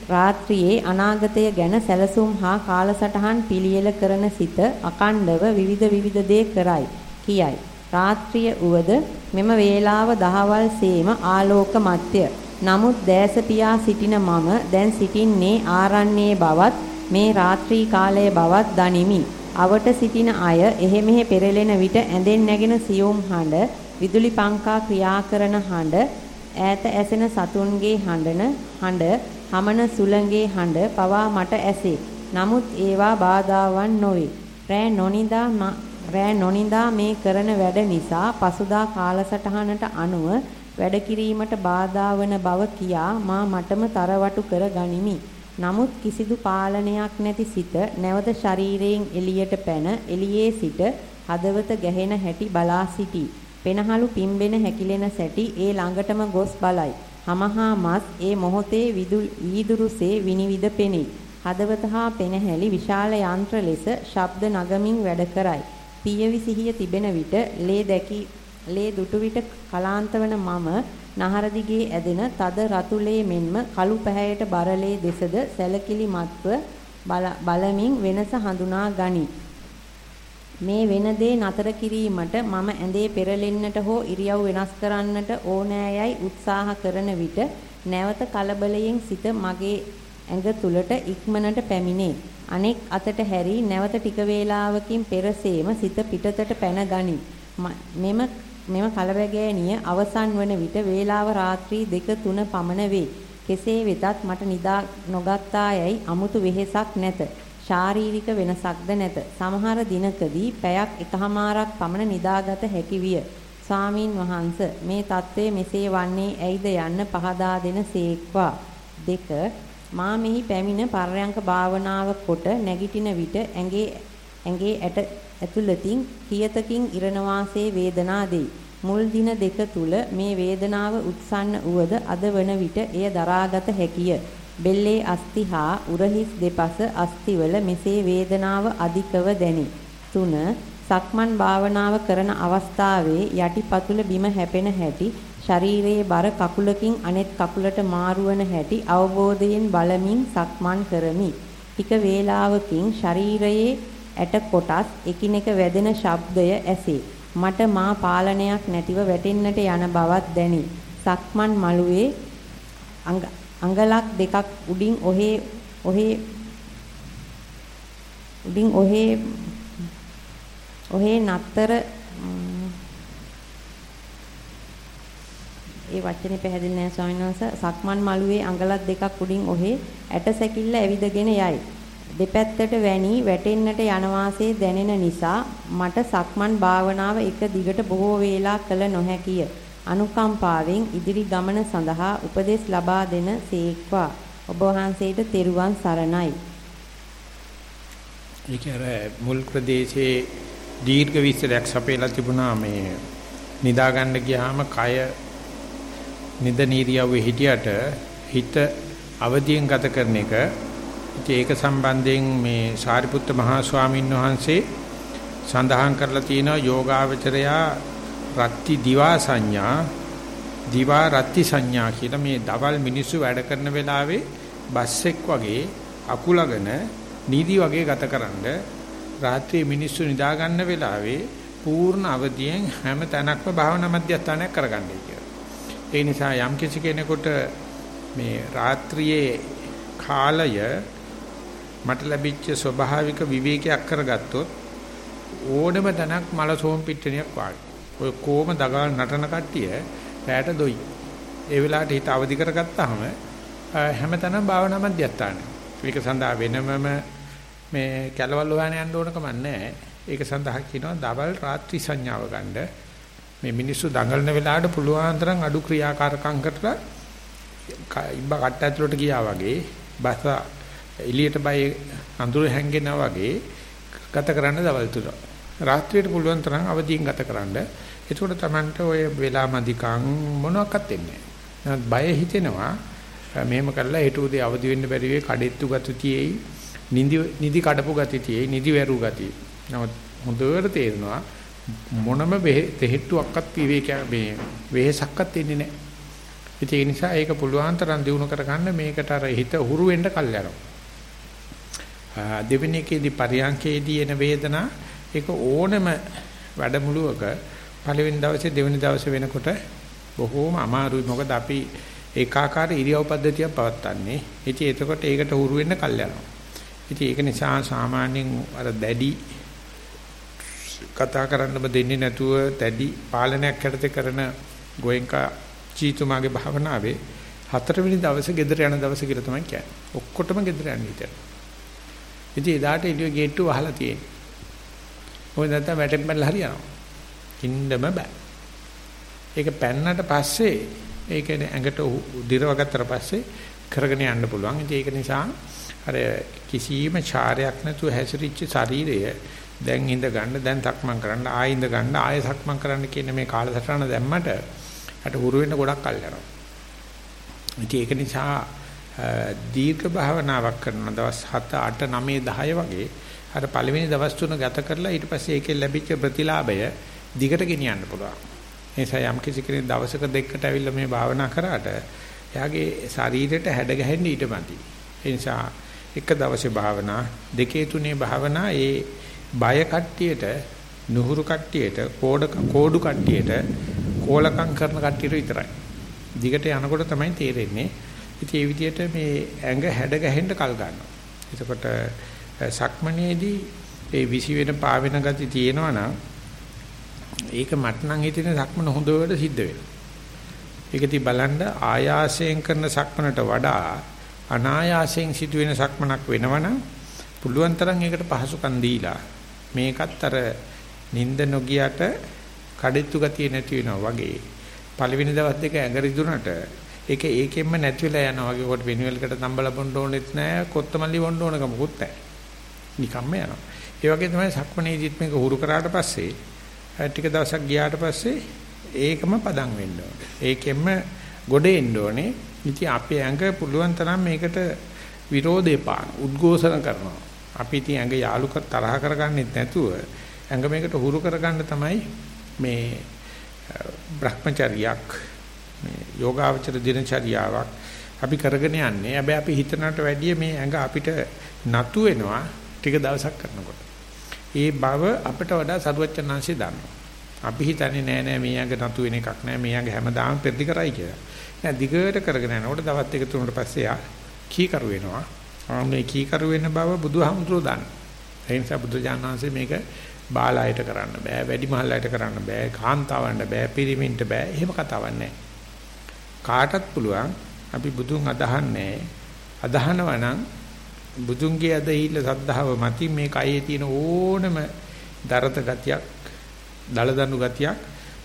රාත්‍රියේ අනාගතය ගැන සැලසුම් හා කාලසටහන් පිළියෙල කරන සිත අකණ්ඩව විවිධ විවිධ දේ කරයි කියයි. රාත්‍රිය උවද මෙම වේලාව දහවල් සේම ආලෝකමත්ය. නමුත් දැස පියා සිටින මම දැන් සිටින්නේ ආරණ්‍යයේ බවත් මේ රාත්‍රී කාලයේ බවත් දනිමි. අවට සිටින අය එහෙ මෙහෙ පෙරලෙන විට ඇඳෙන් නැගෙන සියුම් හඬ, විදුලි පංකා ක්‍රියා කරන හඬ, ඈත ඇසෙන සතුන්ගේ හඬන හඬ හමන සුළඟේ හඬ පවා මට ඇසේ. නමුත් ඒවා බාධාවන් නොවේ. රෑ නොනිදා රෑ නොනිදා මේ කරන වැඩ නිසා පසුදා කාලසටහනට අනුව වැඩ කිරීමට බාධා වන බව කියා මා මටම තරවටු කර ගනිමි. නමුත් කිසිදු පාලනයක් නැති සිත නැවත ශරීරයෙන් එළියට පැන එළියේ සිට හදවත ගැහෙන හැටි බලා සිටී. පෙනහළු පිම්බෙන හැකිලෙන සැටි ඒ ළඟටම ගොස් බලයි. හමහා මස් ඒ මොහොතේ වීදුරුසේ විනිවිද පෙනේ. හදවත හා පෙනහැලි විශාල යන්ත්‍ර ලෙස ශබ්ද නගමින් වැඩ කරයි. පියවි සිහිය තිබෙන විට ලේ දැකි ලේ දුටු විට කලාන්ත වන මම නහර දිගේ ඇදෙන තද රතු ලේ මෙන්ම කළු පැහැයට බරලේ දෙසද සැලකිලිමත්ව බලමින් වෙනස හඳුනා ගනී. මේ වෙන දේ නතර කිරීමට මම ඇඳේ පෙරලෙන්නට හෝ ඉරියව් වෙනස් කරන්නට ඕනෑයයි උත්සාහ කරන විට නැවත කලබලයෙන් සිත මගේ ඇඟ තුලට ඉක්මනට පැමිණේ. අනෙක් අතට හැරි නැවත ටික වේලාවකින් පෙරසේම සිත පිටතට පැන ගනි. මෙම මෙම කලබගෑනිය අවසන් වන විට වේලාව රාත්‍රී 2-3 පමණ වේ. කෙසේ වෙතත් මට නිදා නොගත්තායයි අමුතු වෙහෙසක් නැත. ශාරීරික වෙනසක්ද නැත. සමහර දිනකදී පැයක් එකහමාරක් පමණ නිදාගත හැකි විය. ස්වාමින් වහන්ස මේ தત્ත්වය මෙසේ වන්නේ ඇයිද යන්න පහදා දෙන සේක්වා. 2 මා මෙහි පැමිණ පර්යංක භාවනාව කොට නැගිටින විට ඇඟේ ඇඟේ ඇට ඇතුළතින් කියතකින් ඉරණවාසේ වේදනා දෙයි. මුල් දින දෙක තුල මේ වේදනාව උත්සන්න උවද අද වන විට එය දරාගත හැකිය. බෙල්ලේ අස්ති හා උරහිස් දෙපස අස්තිවල මෙසේ වේදනාව අධිකව දැනේ. 3. සක්මන් භාවනාව කරන අවස්ථාවේ යටිපතුල බිම හැපෙන හැටි ශරීරයේ බර කකුලකින් අනෙත් කකුලට මාරුවන හැටි අවබෝධයෙන් බලමින් සක්මන් කරමි. ටික වේලාවකින් ශරීරයේ ඇට කොටස් එකිනෙක වැදෙන ශබ්දය ඇසේ. මට මා පාලනයක් නැතිව වැටෙන්නට යන බවක් දැනේ. සක්මන් මළුවේ අඟලක් දෙකක් උඩින් ඔහේ ඔහේ උඩින් ඔහේ ඔහේ නත්තර ඒ වචනේ පැහැදිලි නෑ ස්වාමීන් වහන්සේ. සක්මන් මළුවේ අඟලක් දෙකක් උඩින් ඔහේ ඇට සැකිල්ල ඇවිදගෙන යයි. දෙපැත්තට වැනි වැටෙන්නට යන වාසේ දැනෙන නිසා මට සක්මන් භාවනාව එක දිගට බොහෝ වේලා කළ නොහැකිය. අනුකම්පාවෙන් ඉදිරි ගමන සඳහා උපදෙස් ලබා දෙන සේක්වා. ඔබ වහන්සේට තෙරුවන් සරණයි. ඒක අර මුල් ප්‍රදේශයේ දීර්ඝ විස්තරයක් සපයලා තිබුණා. මේ නිදා ගන්න ගියාම කය නිද නීරියවේ හිටියට හිත අවදියෙන් ගත කරන එක ඉතින් ඒක සම්බන්ධයෙන් මේ සාරිපුත්ත මහා ස්වාමීන් වහන්සේ සඳහන් කරලා තියෙනවා යෝගාවචරයා රත්ති දිවා සංඥා දිවා රත්ති සංඥා කියලා මේ දවල් මිනිස්සු වැඩ කරන වෙලාවේ බස් එක් වගේ අකුලගෙන නීදි වගේ ගතකරනද රාත්‍රියේ මිනිස්සු නිදා ගන්න වෙලාවේ පූර්ණ අවදියෙන් හැම තැනක්ම භාවනා මධ්‍යස්ථානයක් කරගන්නයි කියලා. ඒ නිසා යම් කිසි කෙනෙකුට මේ රාත්‍රියේ කාලය මට ලැබිච්ච ස්වභාවික විවේකයක් කරගත්තොත් ඕනම තැනක් මල සෝම් පිට්ටනියක් වාගේ. ඔය කොම දගාල් නටන කට්ටිය පැයට දොයි. ඒ වෙලාවට හිත අවදි කරගත්තාම හැමතැනම භාවනා මධ්‍යස්ථානයි. මේක සඳහා වෙනමම මේ කැලවල් හොයන්න යන්න ඕන කම නැහැ. ඒක සඳහා කියනවා දවල් රාත්‍රී සංඥාව ගන්න. මේ මිනිස්සු දඟලන වෙලාවට පුළුවන් තරම් අඩු ක්‍රියාකාරකම් කරලා ඉබ්බ කට්ට ඇතුලට ගියා වගේ බස එළියට බය අඳුර හැංගෙනා වගේ ගත කරන්න දවල් තුන. රාත්‍රියට පුළුවන් තරම් අවදියෙන් ගත කරන්න. එතකොට Tamanට ඔය වෙලාමදිකම් මොනවාක්වත් එන්නේ නැහැ. බය හිතෙනවා මෙහෙම කරලා හෙට උදේ අවදි වෙන්න බැරි වෙයි කඩෙත්තු ගතිතියෙයි නිදි නිදි කඩපු ගතිතියෙයි නිදි වැරු ගතිය. නමුත් හොඳට තේරෙනවා මොනම තෙහෙට්ටුවක්වත් විවේක මේ වෙහසක්වත් ඉන්නේ නැහැ. ඒ නිසා ඒක පුළුවන් තරම් දිනු කරගන්න මේකට අර හිත හුරු වෙන්න කල් යනවා. දෙවෙනි එකේදී පරියන්කේදී එන වේදනා ඒක ඕනම වැඩමුළුවක පළවෙනි දවසේ දෙවෙනි දවසේ වෙනකොට බොහෝම අමාරුයි මොකද අපි ඒකාකාර ඉරියව් පද්ධතියක් පවත්න්නේ. ඉතින් එතකොට ඒකට හුරු වෙන්න කල් යනවා. ඉතින් ඒක නිසා සාමාන්‍යයෙන් අර දැඩි කතා කරන්නම දෙන්නේ නැතුව දැඩි පාලනයක් යටතේ කරන ගෝයන්කා චීතුමාගේ භාවනාවේ හතරවෙනි දවසේ ගෙදර යන දවස කියලා තමයි කියන්නේ. ඔක්කොටම ගෙදර යන්න හිටියා. ඉතින් එදාට එළිය ගේට්ටුව වහලා තියෙන්නේ. මොකද නැත්නම් වැටෙන් බැලලා හරියනවා. ඉන්නම බෑ. ඒක පැන්නට පස්සේ ඒක ඇඟට දිරව ගත්තට පස්සේ කරගෙන යන්න පුළුවන්. ඉතින් ඒක නිසා අර කිසියම් චාරයක් නැතුව හැසිරිච්ච ශරීරය දැන් ඉඳ ගන්න දැන් සක්මන් කරන්න ආයෙ ඉඳ ගන්න ආයෙ සක්මන් කරන්න කියන මේ කාලසටහන දැම්මට අට හුරු වෙන්න ගොඩක් කල් යනවා. ඉතින් ඒක නිසා දීර්ඝ භාවනාවක් කරන දවස් 7 8 9 10 වගේ අර පළවෙනි දවස් තුන ගත කරලා ඊට පස්සේ ඒකෙන් ලැබිච්ච ප්‍රතිලාභය දිගට ගෙනියන්න පුළුවන්. ඒ නිසා යම් කිසි කෙනෙක් දවසක දෙකකට ඇවිල්ලා මේ භාවනා කරාට එයාගේ ශරීරයට හැඩ ගැහෙන්න ඊට මදි. ඒ නිසා එක දවසේ භාවනා දෙකේ තුනේ භාවනා ඒ බය කට්ටියට නුහුරු කට්ටියට කෝඩ කෝඩු කට්ටියට කෝලකම් කරන කට්ටියට විතරයි. දිගට යනකොට තමයි තේරෙන්නේ. ඉතින් ඒ විදිහට මේ ඇඟ හැඩ ගැහෙන්න කල් ගන්නවා. එතකොට සක්මනේදී ඒ විසි වෙන පාවෙන ගති තියෙනවා නම් ඒක මට නම් හිතෙන සක්මන හොඳට සිද්ධ වෙනවා. ඒක ඉතින් බලන්න ආයාසයෙන් කරන සක්මනට වඩා අනායාසයෙන් සිදුවෙන සක්මනක් වෙනවනම් පුළුවන් තරම් ඒකට පහසුකම් දීලා මේකත් අර නිින්ද නොගියට කඩਿੱතු ගතිය නැති වෙනවා වගේ පළවෙනි දවස් දෙක ඇඟ රිදුනට ඒක ඒකෙන්ම නැති වෙලා යනවා වගේ කොට වෙනුවෙලකට තම්බල බොන්න ඕනෙත් නැහැ කොත්තමල්ලි බොන්න ඕනක මොකුත් නැහැ නිකම්ම යනවා ඒ වගේ තමයි සක්මණේදිත් මේක හුරු කරාට පස්සේ ටික දවසක් ගියාට පස්සේ ඒකම පදම් වෙන්න ඕනේ. ඒකෙන්ම ගොඩ එන්න ඕනේ. ඉතින් අපේ ඇඟ පුළුවන් තරම් මේකට විරෝධේ පාන උද්ඝෝෂණ කරනවා. අපි ඉතින් ඇඟ යාලුක තරහ කරගන්නෙත් නැතුව ඇඟ මේකට හුරු කරගන්න තමයි මේ භ්‍රමචර්යයක් මේ යෝගාවචර දිනචර්යාවක් අපි කරගෙන යන්නේ. හැබැයි අපි හිතනට වැඩිය මේ ඇඟ අපිට නතු වෙනවා ටික දවසක් කරනකොට. ඒ බව අපිට වඩා සරුවච්චන්හන්සේ දන්නවා. අපි හිතන්නේ නෑ නෑ මේ යඟ නතු වෙන එකක් නෑ මේ යඟ හැමදාම පෙරදි කරයි කියලා. නෑ දිගට කරගෙන යනකොට දවස් දෙක තුනකට පස්සේ යා කීකරු වෙනවා. මේ කීකරු වෙන බව බුදුහාමුදුරුවෝ දන්න. ඒ නිසා බුදුජානනාංශේ මේක බාලයට කරන්න බෑ, වැඩිමහල්ලයට කරන්න බෑ, කාන්තාවන්ට බෑ, පිරිමින්ට බෑ. එහෙම කතාවක් නෑ. කාටත් පුළුවන් අපි බුදුන් අදහන්නේ අදහනවා නම් බුදුන්ගේ අදහිල්ල සද්ධාව මතින් මේ කයේ තියෙන ඕනම දරත ගතියක්, දලදනු ගතියක්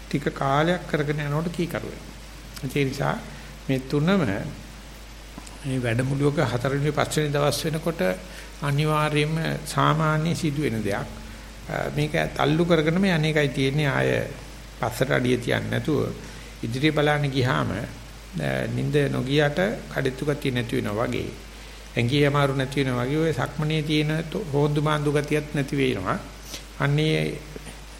ටික කාලයක් කරගෙන යනකොට කීකරු වෙනවා. ඒ නිසා මේ තුනම මේ වැඩමුළුවක හතරවෙනි පස්වෙනි දවස් වෙනකොට අනිවාර්යයෙන්ම සාමාන්‍ය සිදුවෙන දෙයක්. මේක තල්ලු කරගෙන මේ අනේකයි තියෙන්නේ ආය පස්සට අඩිය තියන්නේ නැතුව ඉදිරිය බලන්න ගියාම නිින්ද නොගියට කඩਿੱතු ගතිය නැති වෙනවා වගේ ඇඟේ අමාරු නැති වෙනවා වගේ ඔය සක්මනේ තියෙන හොඳු මාඳු ගතියත් නැති වෙනවා. අන්නේ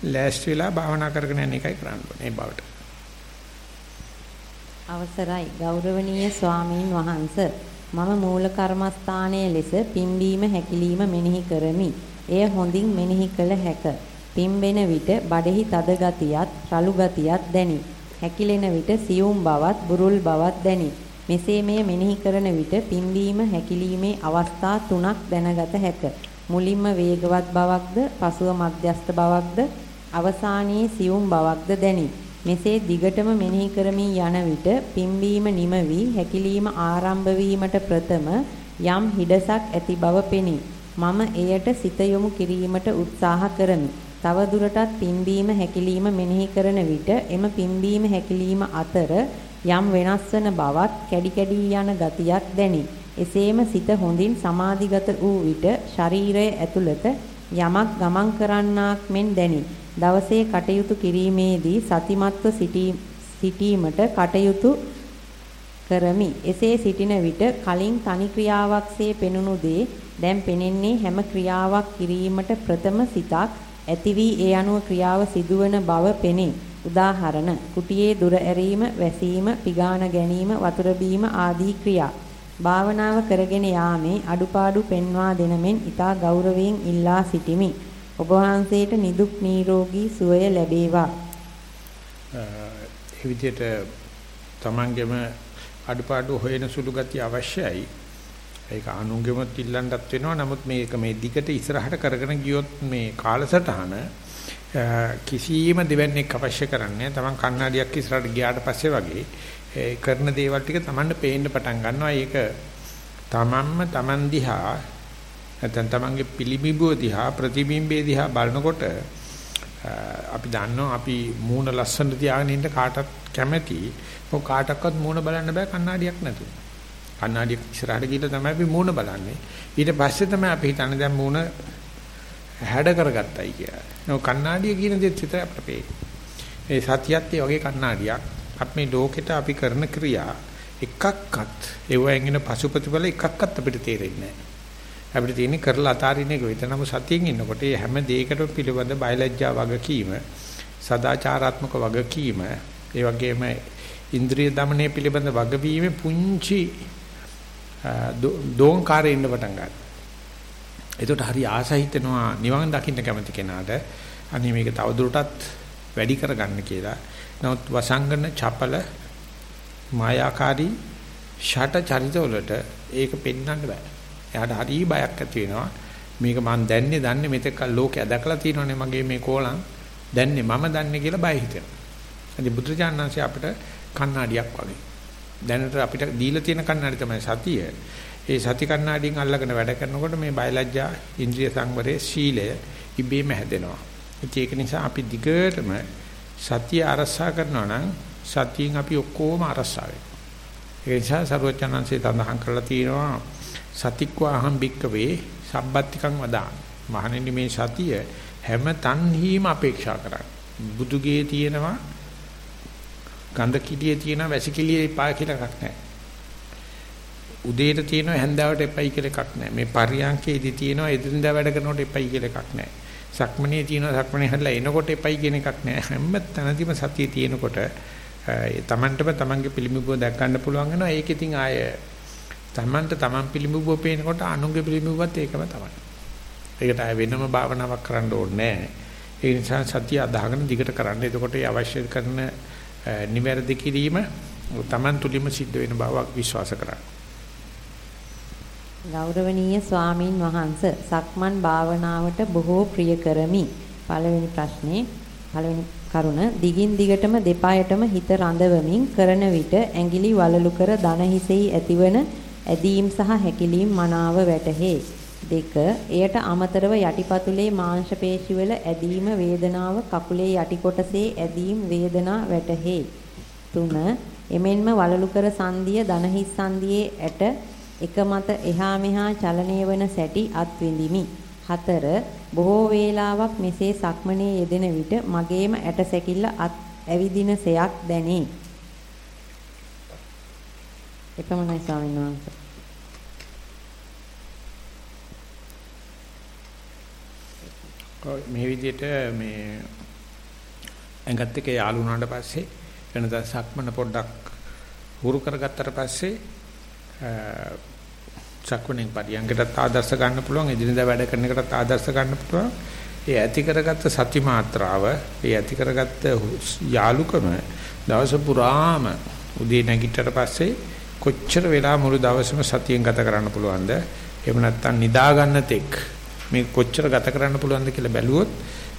ලෑස්ති වෙලා භාවනා කරගෙන යන එකයි කරන්න ඕනේ බවට. අවසරයි ගෞරවනීය ස්වාමීන් වහන්ස මම මූල කර්මස්ථානයේ ලෙස පිම්බීම හැකිලිම මෙනෙහි කරමි. එය හොඳින් මෙනෙහි කළ හැක. පිම්බෙන විට බඩෙහි තද ගතියත් රළු ගතියත් දැනි. හැකිලෙන විට සියුම් බවත් බුරුල් බවත් දැනි. මෙසේ මෙය මෙනෙහි කරන විට පිම්බීම හැකිලීමේ අවස්ථා තුනක් දැනගත හැක. මුලින්ම වේගවත් බවක්ද, පසුව මධ්‍යස්ථ බවක්ද, අවසානයේ සියුම් බවක්ද දැනේ. මෙසේ දිගටම මෙනෙහි කරමින් යන විට පිම්බීම නිම වී හැකිලීම ආරම්භ වීමට ප්‍රථම යම් හිඩසක් ඇති බව පෙනේ. මම එයට සිත යොමු කිරීමට උත්සාහ කරමි. තව දුරටත් පිම්බීම හැකිලීම මෙනෙහි කරන විට එම පිම්බීම හැකිලීම අතර යම් වෙනස් වන බවත් කැඩි කැඩි යන ගතියක් දැනේ. එසේම සිත හොඳින් සමාධිගත වූ විට ශරීරය ඇතුළත යමක් ගමන් කරන්නාක් මෙන් දැනේ. දවසේ කටයුතු කිරීමේදී සතිමත්ව සිටීමට කටයුතු කරමි. එසේ සිටින විට කලින් තනි ක්‍රියාවක්සේ පෙනුණු දේ දැන් පෙනෙන්නේ හැම ක්‍රියාවක් කිරීමට ප්‍රථම සිතක් ඇති වී ඒ අනුව ක්‍රියාව සිදුවන බව පෙනේ. උදාහරණ කුටියේ දුර ඇරීම, වැසීම, පිගාන ගැනීම, වතුර බීම ආදී ක්‍රියා. භාවනාව කරගෙන යාමේ අඩුපාඩු පෙන්වා දෙනමෙන් ඊතා ගෞරවයෙන් ඉල්ලා සිටිමි. ඔබ වහන්සේට නිදුක් නිරෝගී සුවය ලැබේවා. ඒ විදිහට තමන්ගෙම අඩුපාඩු හොයන සුළු ගතිය අවශ්‍යයි. ඒක අනුන්ගෙමත් ඉල්ලන්නත් වෙනවා. නමුත් මේක මේ දිගට ඉස්සරහට කරගෙන ගියොත් මේ කාලසටහන කිසියම් දෙවන්නේක් අවශ්‍ය කරන්නේ තමන් කන්නඩියක් ඉස්සරහට ගියාට පස්සේ වගේ කරන දේවල් ටික තමන්ට පේන්න පටන් ගන්නවා. ඒක තමන්ම තමන් දිහා නැත්නම් තමන්ගේ පිළිබිඹුව දිහා ප්‍රතිබිම්බේ දිහා බලනකොට අපි දන්නවා අපි මූණ ලස්සන තියාගෙන ඉන්න කාටත් කැමැති. මොක කාටවත් මූණ බලන්න බෑ කණ්ණාඩියක් නැතුව. කණ්ණාඩියක් ඉස්සරහට ගිහලා තමයි අපි මූණ බලන්නේ. ඊට පස්සේ තමයි අපි හිතන්නේ දැන් මූණ හැඩ කරගත්තයි කියලා. නෝ කණ්ණාඩිය කියන දේ විතර අපේ. ඒ සතියත් ඒ වගේ කණ්ණාඩියක්. අපි මේ ලෝකෙට අපි කරන ක්‍රියා එකක්වත් ඒවෙන් එන පසුපතිබල එකක්වත් අපිට තේරෙන්නේ නැහැ. අපිට තියෙන්නේ කරලා අතාරින එක විතර. නමුත් සතියෙන් ඉන්නකොට හැම දෙයකටම පිළිබඳ බයලජ්ජා වගකීම, සදාචාරාත්මක වගකීම, ඒ වගේම ඉන්ද්‍රිය দমনයේ පිළිබඳ වගවීමේ පුංචි දෝංකාරය ඉන්න පටන් ගන්නවා. එතකොට හරි ආස හිතෙනවා නිවන් දකින්න කැමති කෙනාට අනේ මේක තවදුරටත් වැඩි කරගන්න කියලා. නමුත් වසංගන චපල මායාකාරී ෂට චරිත වලට ඒක පෙන්වන්න බෑ. එයාට හරි බයක් ඇති වෙනවා. මේක මම දැන්නේ දන්නේ මෙතෙක් ලෝකයා දැකලා තියෙනවනේ මගේ මේ කෝලම් දැන්නේ මම දන්නේ කියලා බය හිතෙනවා. ඉතින් බුදුරජාණන්සේ අපිට කණ්ණාඩියක් වගේ. දැනට අපිට දීලා තියෙන කණ්ණාඩි තමයි සතිය. ඒ සති කණ්ණාඩියෙන් අල්ලගෙන වැඩ කරනකොට මේ බයලජ්ජා, ඉන්ද්‍රිය සංවරයේ සීලය ඉබේම හැදෙනවා. ඒක නිසා අපි දිගටම සතිය අරසා කරනවා නම් සතියෙන් අපි ඔක්කොම අරසා වෙනවා. ඒ නිසා සරුවචනන්සේ තඳහන් කරලා තියෙනවා සතික්වාහම් භික්කවේ සබ්බත්තිකං වදාන. මහණෙනි මේ සතිය හැම තන්හිම අපේක්ෂා කරන්නේ. බුදුගේ තියෙනවා ගන්ධ කිලියේ තියෙනවා වැසි කිලියේ පා කියලා එකක් නැහැ. උදේට තියෙනවා හැන්දාවට එපයි කියලා එකක් නැහැ. මේ පරියන්කේදී තියෙනවා එදිනදා වැඩ කරනකොට එපයි කියලා එකක් නැහැ. සක්මනේ තියෙනවා සක්මනේ හැදලා එනකොට එපයි කියන එකක් නැහැ. හැම තැනදීම සතිය තියෙනකොට ඒ තමන්ටම තමන්ගේ පිළිමිබුව දැක් ගන්න පුළුවන් වෙනවා. ඒක ඉතින් ආය තමන්ට තමන් පිළිඹුව පේනකොට අනුන්ගේ පිළිඹුවත් ඒකම තමයි. ඒකට ආය වෙනම භාවනාවක් කරන්න ඕනේ නැහැ. ඒ නිසා සතිය අදාහගෙන දිගට කරන්න. එතකොට ඒ අවශ්‍ය කරන නිවැරදි කිරීම තමන් තුලින්ම සිද්ධ වෙන බවක් විශ්වාස කරන්න. ගෞරවනීය ස්වාමින් වහන්සේ සක්මන් භාවනාවට බොහෝ ප්‍රිය කරමි. පළවෙනි ප්‍රශ්නේ පළවෙනි කරුණ දිගින් දිගටම දෙපායටම හිත රඳවමින් කරන විට ඇඟිලි වලලු කර දන හිසෙහි ඇතිවන ඇදීම් සහ හැකිලීම් මනාව වැටහේ. දෙක එයට අමතරව යටිපතුලේ මාංශ පේශිවල ඇදීම වේදනාව කකුලේ යටි කොටසේ ඇදීම් වේදනා වැටහේ. තුන එමෙන්ම වලලු කර සංදිය දනහිස් සංදියේ ඇට එක මත එහා මෙහා චලනය වන සැටි අත්විඳිමි. හතර බොහෝ වේලාවක් මෙසේ සක්මනේ යෙදෙන විට මගේම ඇට සැකිල්ල අත් ඇවිදින සයක් දැනේ. එපමණයි ස්වාමීන් වහන්සේ. මේ විදිහට මේ ඇඟත් එක්ක යාළු වුණාට පස්සේ වෙනදා සක්මන පොඩ්ඩක් හුරු කරගත්තට පස්සේ සක්මණෙන් පරියංගකට ආදර්ශ ගන්න පුළුවන් එදිනදා වැඩ කරන එකටත් ආදර්ශ ගන්න පුළුවන් ඒ ඇති කරගත්ත සති මාත්‍රාව ඒ ඇති කරගත්ත යාලුකම දවස පුරාම උදේ නැගිටට පස්සේ කොච්චර වෙලා මුළු දවසම සතියෙන් ගත කරන්න පුළුවන්ද? එහෙම නැත්නම් නිදා ගන්න තෙක් මේ කොච්චර ගත කරන්න පුළුවන්ද කියලා බැලුවොත්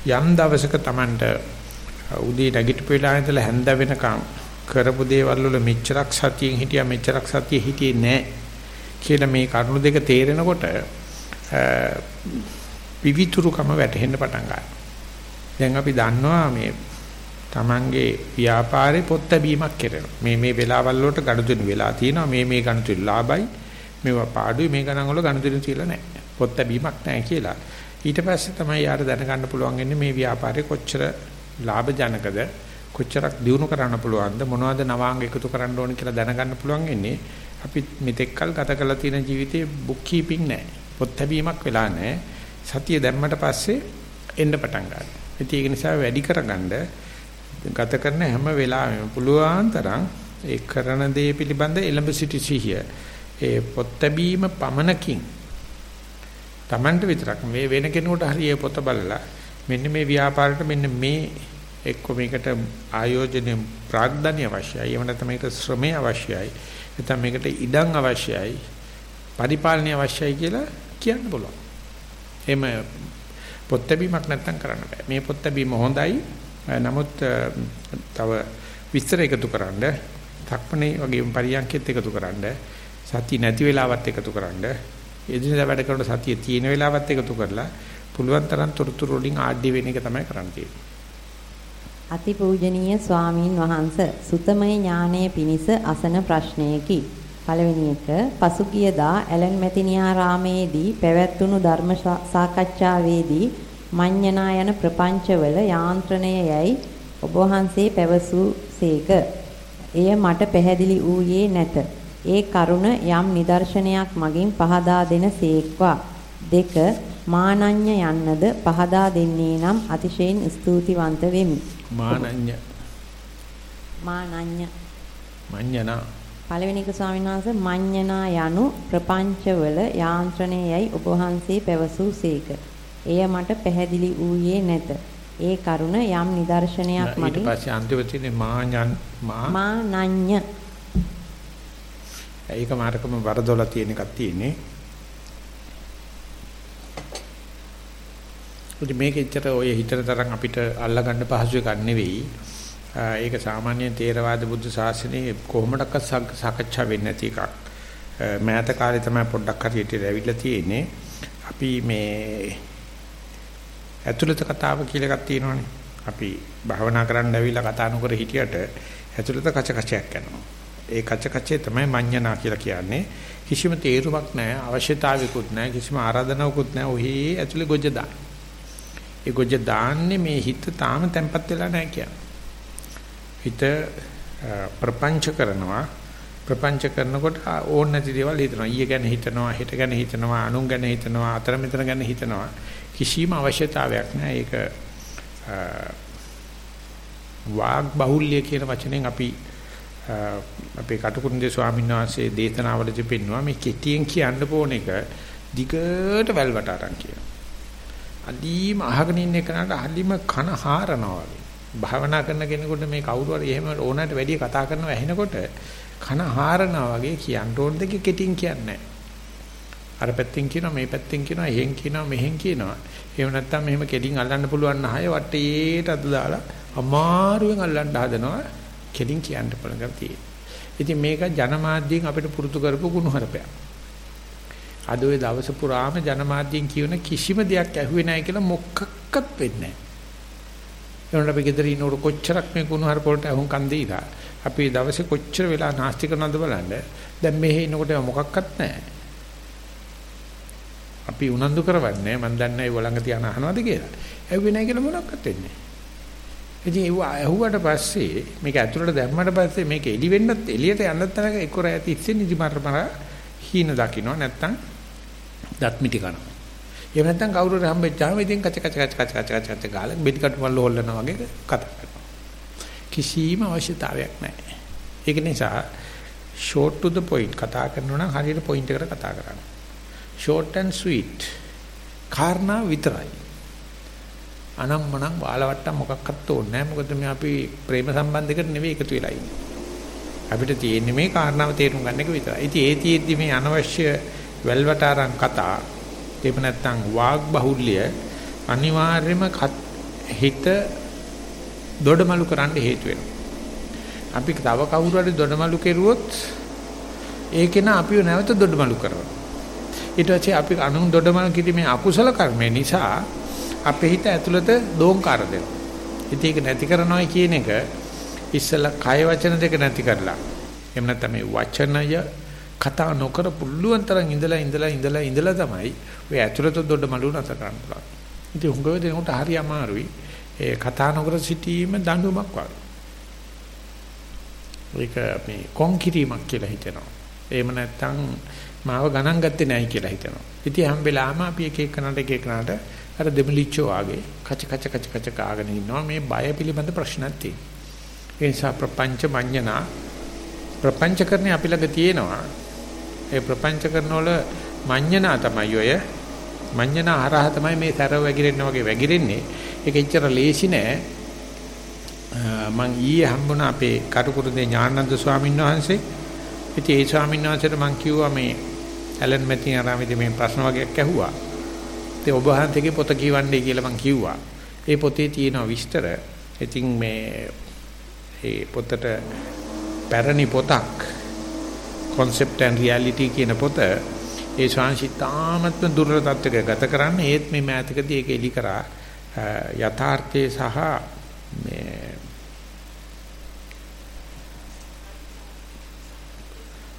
යම් දවසක Tamanට උදේ නැගිටපු වෙලාව ඉඳලා හැන්ද වෙනකම් කරපු දේවල් වල මෙච්චරක් සතියෙන් හිටියා මෙච්චරක් සතිය හිටියේ නැහැ කියලා මේ කරුණු දෙක තේරෙනකොට විවිතුරුකම වැටහෙන්න පටන් ගන්නවා. දැන් අපි දන්නවා මේ Tamange ව්‍යාපාරේ පොත් බැීමක් කරනවා. මේ මේ වෙලාවල් වලට ගනුදෙනු වෙලා තියෙනවා. මේ මේ ගනුදෙනු ලාභයි. මේවා පාඩුයි මේ ගණන් වල ගනුදෙනු තියලා නැහැ. පොත් බැීමක් නැහැ කියලා. ඊට පස්සේ තමයි යාර දැනගන්න පුළුවන් වෙන්නේ මේ ව්‍යාපාරේ කොච්චර ලාභ ජනකද කොච්චරක් දියුණු කරන්න පුළුවන්ද මොනවද නවාංග එකතු කරන්න ඕන කියලා දැනගන්න පුළුවන් වෙන්නේ අපි මෙතෙක්කල් ගත කරලා තියෙන ජීවිතේ බුක් කීපින් නැහැ. පොත් බැීමක් වෙලා නැහැ. සතිය දැම්මට පස්සේ එන්න පටන් ගන්නවා. ඒක නිසා වැඩි කරගන්න ගත කරන හැම වෙලාවෙම පුළුවන් තරම් ඒ කරන දේ පිළිබඳ එළඹ සිටි සිහිය ඒ පොත් බැීම පමනකින් Tamanට විතරක් මේ වෙන කෙනෙකුට හරි ඒ පොත බලලා මෙන්න මේ ව්‍යාපාරයට මෙන්න මේ එක්ක මේකට ආයෝජනය ප්‍රාග්ධන්‍ය අවශ්‍යයි. එහෙම නැත්නම් මේකට ශ්‍රමය අවශ්‍යයි. නැත්නම් මේකට ඉඩම් අවශ්‍යයි. පරිපාලනය අවශ්‍යයි කියලා කියන්න පුළුවන්. එහෙම පොත් බැීමක් නැත්නම් කරන්න බෑ. මේ පොත් බැීම හොඳයි. නමුත් තව විස්තර එකතු කරන්න, තක්මනේ වගේ පරියන්කෙත් එකතු කරන්න, සතිය නැති වෙලාවත් එකතු කරන්න, එදිනෙදා වැඩ කරන සතිය තියෙන වෙලාවත් එකතු කරලා පුළුවන් තරම් තොරතුරු වලින් ආඩ්‍ය වෙන එක තමයි කරන්න තියෙන්නේ. අතිපූජනීය ස්වාමීන් වහන්ස සුතමය ඥානයේ පිනිස අසන ප්‍රශ්නයකි. පළවෙනි එක පසුගියදා ඇලන් මැතිනියාරාමේදී පැවැත්වුණු ධර්ම සාකච්ඡාවේදී මඤ්ඤණා යන ප්‍රපංචවල යාන්ත්‍රණය යයි ඔබ වහන්සේ පැවසූසේක. එය මට පැහැදිලි වූයේ නැත. ඒ කරුණ යම් නිදර්ශනයක් මගින් පහදා දෙන සේක්වා. දෙක මානඤ්ඤ යන්නද පහදා දෙන්නේ නම් අතිශයින් ස්තුතිවන්ත වෙමි. මානඤ්ඤ මානඤ්ඤ මඤ්ඤණා පළවෙනි එක ස්වාමීන් වහන්සේ මඤ්ඤණා යනු ප්‍රපංචවල යාන්ත්‍රණය යයි ඔබ වහන්සේ පැවසූසේක. එය මට පැහැදිලි වූයේ නැත. ඒ කරුණ යම් නිදර්ශනයක් මගින් ඊට පස්සේ අන්තිම තියෙන්නේ මාඤ්ඤන් මා මානඤ්ඤ ඒක මාර්ගම වරදොලා තියෙන එකක් තියෙන්නේ. උදි මේකෙච්චර ඔය හිතන තරම් අපිට අල්ලගන්න පහසු එකක් නෙවෙයි. ඒක සාමාන්‍ය තේරවාද බුද්ධ ශාසනයේ කොහොමඩක්වත් සාකච්ඡා වෙන්නේ නැති එකක්. මෑත කාලේ තමයි පොඩ්ඩක් හරියට ඇවිල්ලා තියෙන්නේ. අපි මේ ඇතුළත කතාව කියලා එකක් තියෙනවනේ. අපි භාවනා කරන්න ඇවිල්ලා කතා නොකර හිටියට ඇතුළත කච කචයක් යනවා. ඒ කච කචේ තමයි මඤ්ඤණා කියලා කියන්නේ. කිසිම තේරුමක් නැහැ, අවශ්‍යතාවයකුත් නැහැ, කිසිම ආරාධනාවකුත් නැහැ. ඔහි ඇතුළේ ගොජ දාන. ඒ ගොජ දාන්නේ මේ හිත තාම තැම්පත් වෙලා නැහැ කියන්නේ. හිත ප්‍රපංච කරනවා ප්‍රපංච කරනකොට ඕන නැති දේවල් හිතනවා. ඊය ගැන හිතනවා, හෙට ගැන හිතනවා, අනුන් ගැන හිතනවා, අතර මෙතන ගැන හිතනවා. කිසිම අවශ්‍යතාවයක් නැහැ. ඒක වාග් බහුල්‍ය කියන වචනෙන් අපි අපේ කටුකුරුන්දේ ස්වාමීන් වහන්සේ දේශනාවලදී පෙන්වුවා මේ කෙටියෙන් කියන්න ඕන එක දිගට වැල්වට අරන් කියන. අදීම අහගෙන ඉන්න කෙනාට හලිම කන හාරනවා වගේ. භාවනා කරන කෙනෙකුට මේ කවුරු හරි එහෙම ඕනකට වැඩි කතා කරනවා ඇහෙනකොට කන හාරනවා වගේ කියන්න ඕන දෙක කෙටියෙන් කියන්නේ නැහැ. අර පැත්තෙන් කියනවා මේ පැත්තෙන් කියනවා එහෙන් කියනවා මෙහෙන් කියනවා. එහෙම නැත්නම් මෙහෙම කෙලින් අල්ලන්න පුළුවන් නහය වටේට අද දාලා අමාරුවෙන් අල්ලන්න හදනවා. කෙලින් කියන්න පුළුවන් තියෙන්නේ. ඉතින් මේක ජනමාධ්‍යයෙන් අපිට පුරුදු කරපු ගුණහරපයක්. අද ওই දවස පුරාම ජනමාධ්‍යයෙන් කියවන කිසිම දෙයක් ඇහුවේ නැහැ කියලා මොකක්වත් වෙන්නේ නැහැ. ඒනොට අපි ගෙදර ඉන්නකොට කොච්චරක් මේ ගුණහරප වලට අහුම්කම් දීලා අපි දවසේ කොච්චර වෙලා නාස්ති කරනවද බලන්න. දැන් මෙහෙ ඉන්නකොට මොකක්වත් නැහැ. අපි උනන්දු කරවන්නේ මම දන්නේ ඒ වළංග තියාන අහනවද කියලා. ඇහුවේ නැහැ කියලා මොනක්වත් වෙන්නේ නැහැ. ඉතින් ඒව ඇහුවට පස්සේ මේක ඇතුළට දැම්මට පස්සේ මේක එලි වෙන්නත් එළියට යන්නත් තරක එක්ක රැය තිස්සේ නිදි මරමර හීන දකින්න නැත්තම් දත් මිටි කනවා. එහෙම නැත්තම් කවුරු හරි හම්බෙච්චාම ඉතින් කච කච කච කච කච කච කච ගාලා බෙඩි කටු මල්ල හොල්ලනවා වගේ කතා කරනවා. කිසිම අවශ්‍යතාවයක් නැහැ. ඒක නිසා short to the point කතා කරනවා නම් හරියට point එකට කතා කරන්න. Short and sweet කාරණා විතරයි අනම්මනම් වාලවට්ටම් මොකක්වත් ඕනේ නැහැ මොකද මේ අපි ප්‍රේම සම්බන්ධයකට නෙවෙයි එකතු වෙලා ඉන්නේ අපිට තියෙන්නේ මේ කාරණාව තේරුම් ගන්න එක විතරයි. ඉතින් ඒ තියෙද්දි මේ අනවශ්‍ය වැල්වටාරම් කතා එහෙම නැත්නම් වාග් බහුල්‍ය අනිවාර්යයෙන්ම හිත දොඩමලු කරන්න හේතු වෙනවා. අපි තව කවුරු හරි දොඩමලු කෙරුවොත් ඒකේන අපිව නැවත දොඩමලු කරනවා. ඊට පස්සේ අපි අනුන් දොඩමලු කිරීමේ අකුසල කර්මය නිසා අපේ හිත ඇතුළත දෝංකාර දෙනවා. ඉතින් ඒක නැති කරනවා කියන එක ඉස්සලා කය වචන දෙක නැති කරලා එහෙම නැත්නම් මේ වචනය කතා නොකර පුළුවන් තරම් ඉඳලා ඉඳලා ඉඳලා ඉඳලා තමයි ඔය ඇතුළත දොඩමලු නැතර කරන්න පුළුවන්. ඉතින් හුඟව දෙනකොට හරි අමාරුයි. ඒ කතා නොකර සිටීම දඬුවමක් වගේ. ඒක මේ කොන් කිරීමක් කියලා හිතෙනවා. එහෙම නැත්නම් මාව ගණන් ගත්තේ නැහැ කියලා හිතනවා. ඉතින් හැම වෙලාවම අපි එක එකනට එක එකනට අර දෙමලිච්චෝ ආගේ කච කච කච කච කාගෙන ඉන්නවා මේ බය පිළිබඳ ප්‍රශ්නක් තියෙනවා. ඒ නිසා ප්‍රපංච මඤ්ඤණා ප්‍රපංච කරන්නේ අපි ළඟ තියෙනවා. ඒ ප්‍රපංච කරනවල මඤ්ඤණා තමයි ඔය මඤ්ඤණා හරහා තමයි මේ සැරව වැగిරෙන්න වගේ වැగిරෙන්නේ. ඒක එච්චර ලේසි නෑ. මම ඊයේ හම්බුණා අපේ කටුකුරුදේ ඥානන්ද ස්වාමීන් වහන්සේ. ඉතින් ඒ ස්වාමීන් වහන්සේට මම කිව්වා මේ ඇලන් මැතින් ආරාමේදී මේ ප්‍රශ්න වගේක් ඇහුවා. ඉතින් ඔබ වහන්සේගේ පොත කියවන්නේ කියලා මම කිව්වා. ඒ පොතේ තියෙන විස්තර. ඉතින් මේ ඒ පොතට පැරණි පොතක් concept and reality කියන පොත ඒ ශාන්සිතාමත්ම දුර්වල තත්ත්වයක ගත කරන්න ඒත් මේ මෑතකදී ඒක එලි කරා යථාර්ථයේ සහ මේ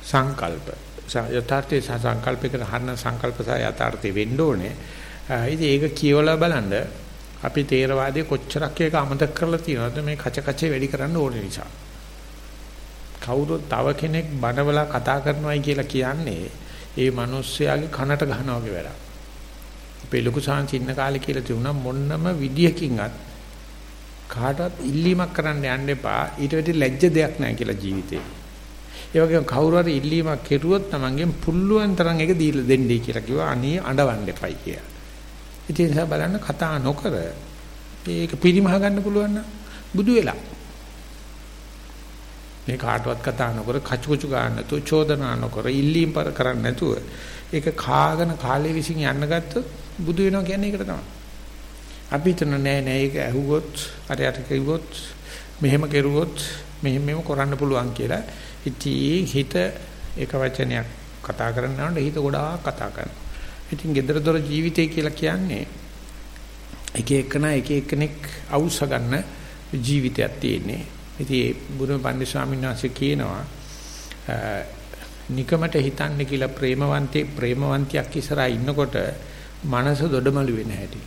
සංකල්ප යථාර්ථයේ සහ සංකල්පයකට හරන සංකල්ප සහ යථාර්ථය වෙන්න ඕනේ. ඉතින් ඒක කියවලා බලන්න අපි තේරවාදයේ කොච්චරක් ඒක අමතක කරලා තියෙනවද මේ කච කචේ වැඩි කරන්න ඕනේ නිසා. කවුරුත් තව කෙනෙක් බනවලා කතා කරනවායි කියලා කියන්නේ ඒ මිනිස්යාගේ කනට ගහනවා වගේ වැඩක්. අපේ ලොකු සාංශ ඉන්න කාලේ කියලා තියුණා මොන්නම විදියකින්වත් කාටවත් ඉල්ලීමක් කරන්න යන්න එපා ඊට වැඩි ලැජ්ජ දෙයක් නැහැ කියලා ජීවිතේ. ඒ වගේම කවුරු හරි ඉල්ලීමක් කෙරුවොත් Tamanගෙන් පුල්ලුවන් තරම් එක දීලා දෙන්නයි කියලා කිව්වා අනේ අඬවන්න එපයි කියලා. ඉතින් ඒ නිසා බලන්න කතා නොකර ඒක පිරිමහ ගන්න පුළුවන් නම් බුදු වෙලා මේ කාටවත් කතා නොකර කචුකුචු ගන්න නැතුව චෝදනා නොකර ඉල්ලීම් පර කරන්න නැතුව ඒක කාගෙන කාලේ විසින් යන්න ගත්තොත් බුදු වෙනවා කියන්නේ ඒකට තමයි. අපි හිතන නෑ නෑ ඒක ඇහුවොත් අර යට කිව්වොත් මෙහෙම කෙරුවොත් මෙහෙම මෙහෙම කරන්න පුළුවන් කියලා. ඉතින් හිත එක වචනයක් කතා කරනකොට හිත ගොඩාක් කතා කරනවා. ඉතින් gedara dora ජීවිතය කියලා කියන්නේ එක එකන එක එකෙනෙක් අවශ්‍ය ගන්න ජීවිතයක් තියෙන්නේ. ඉතින් බුදුම පන්දි ස්වාමීන් වහන්සේ කියනවා නිකමට හිතන්නේ කියලා ප්‍රේමවන්තේ ප්‍රේමවන්තියක් ඉස්සරහා ඉන්නකොට මනස දොඩමළු වෙන හැටි.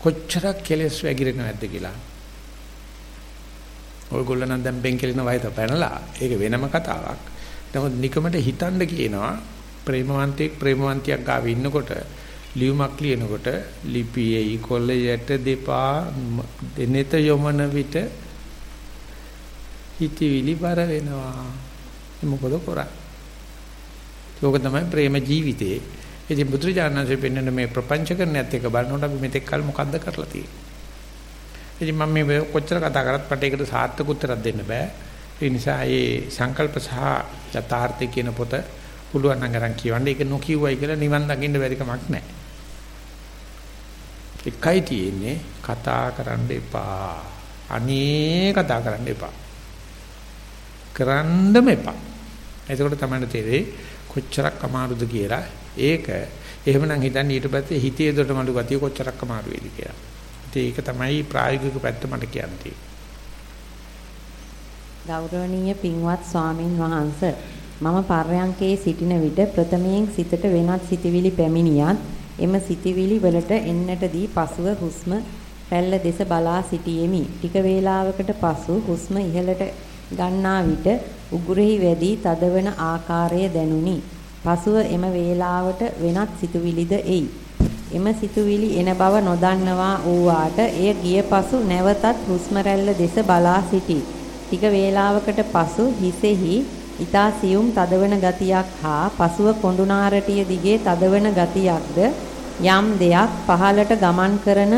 කොච්චරක් කෙලස් වැగిරෙනවද නැද්ද කියලා. ඔයගොල්ලෝ නම් දැන් බෙන්කෙලින වයත පැනලා ඒක වෙනම කතාවක්. නමුත් නිකමට හිතන්න කියනවා ප්‍රේමවන්තයෙක් ප්‍රේමවන්තියක් ගාව ඉන්නකොට ලියුමක් ලියනකොට ලිපියේ කොල්ලයට දෙපා දෙනෙත යොමන විට හිතවිලි බර වෙනවා. මොකද කරන්නේ? ඒක තමයි ප්‍රේම ජීවිතේ. ඉතින් බුදුරජාණන්සේ පෙන්වන මේ ප්‍රපංචකරණයත් එක්ක බලනකොට අපි මෙතෙක් කල මොකද්ද කරලා තියෙන්නේ? ඉතින් මම මේ කොච්චර කතා කරත් මට ඒකට සාර්ථක උත්තරයක් දෙන්න බෑ. ඒ නිසා මේ සංකල්ප සහ යථාර්ථය කියන පොත පුළුවන් නම් අරන් කියවන්න. ඒක නොකියුවයි කියලා නිවන් දකින්න බැරි කමක් නැහැ. එකයි තියෙන්නේ කතා කරන්න එපා. අනේ කතා කරන්න එපා. කරන්නම එපා. එතකොට තමයි තේරෙන්නේ කොච්චරක් අමාරුද කියලා. ඒක එහෙමනම් හිතන්නේ ඊට පස්සේ හිතේ දොඩමලු ගතිය කොච්චරක් අමාරු වේද කියලා. ඒක තමයි ප්‍රායෝගික පැත්ත මට කියන්නේ. ගෞරවනීය පින්වත් ස්වාමින් වහන්සේ මම පර්යංකේ සිටින විට ප්‍රථමයෙන් සිතට වෙනත් සිතිවිලි පැමිණියත් එම සිතිවිලි වලට එන්නට දී පසුව හුස්ම රැල්ල දෙස බලා සිටියෙමි. ටික වේලාවකට පසු හුස්ම ඉහළට ගන්නා විට උගුරෙහි වැඩි තදවන ආකාරය දැනුනි. පසුව එම වේලාවට වෙනත් සිතුවිලිද එයි. එම සිතුවිලි එන බව නොදන්නවා වූාට එය ගිය පසු නැවතත් හුස්ම රැල්ල දෙස බලා සිටි. ටික වේලාවකට පසු හිසෙහි ඊතා සියුම් තදවන ගතියක් හා පසුව කොඳුනාරටිය දිගේ තදවන ගතියක්ද යම් දෙයක් පහළට ගමන් කරන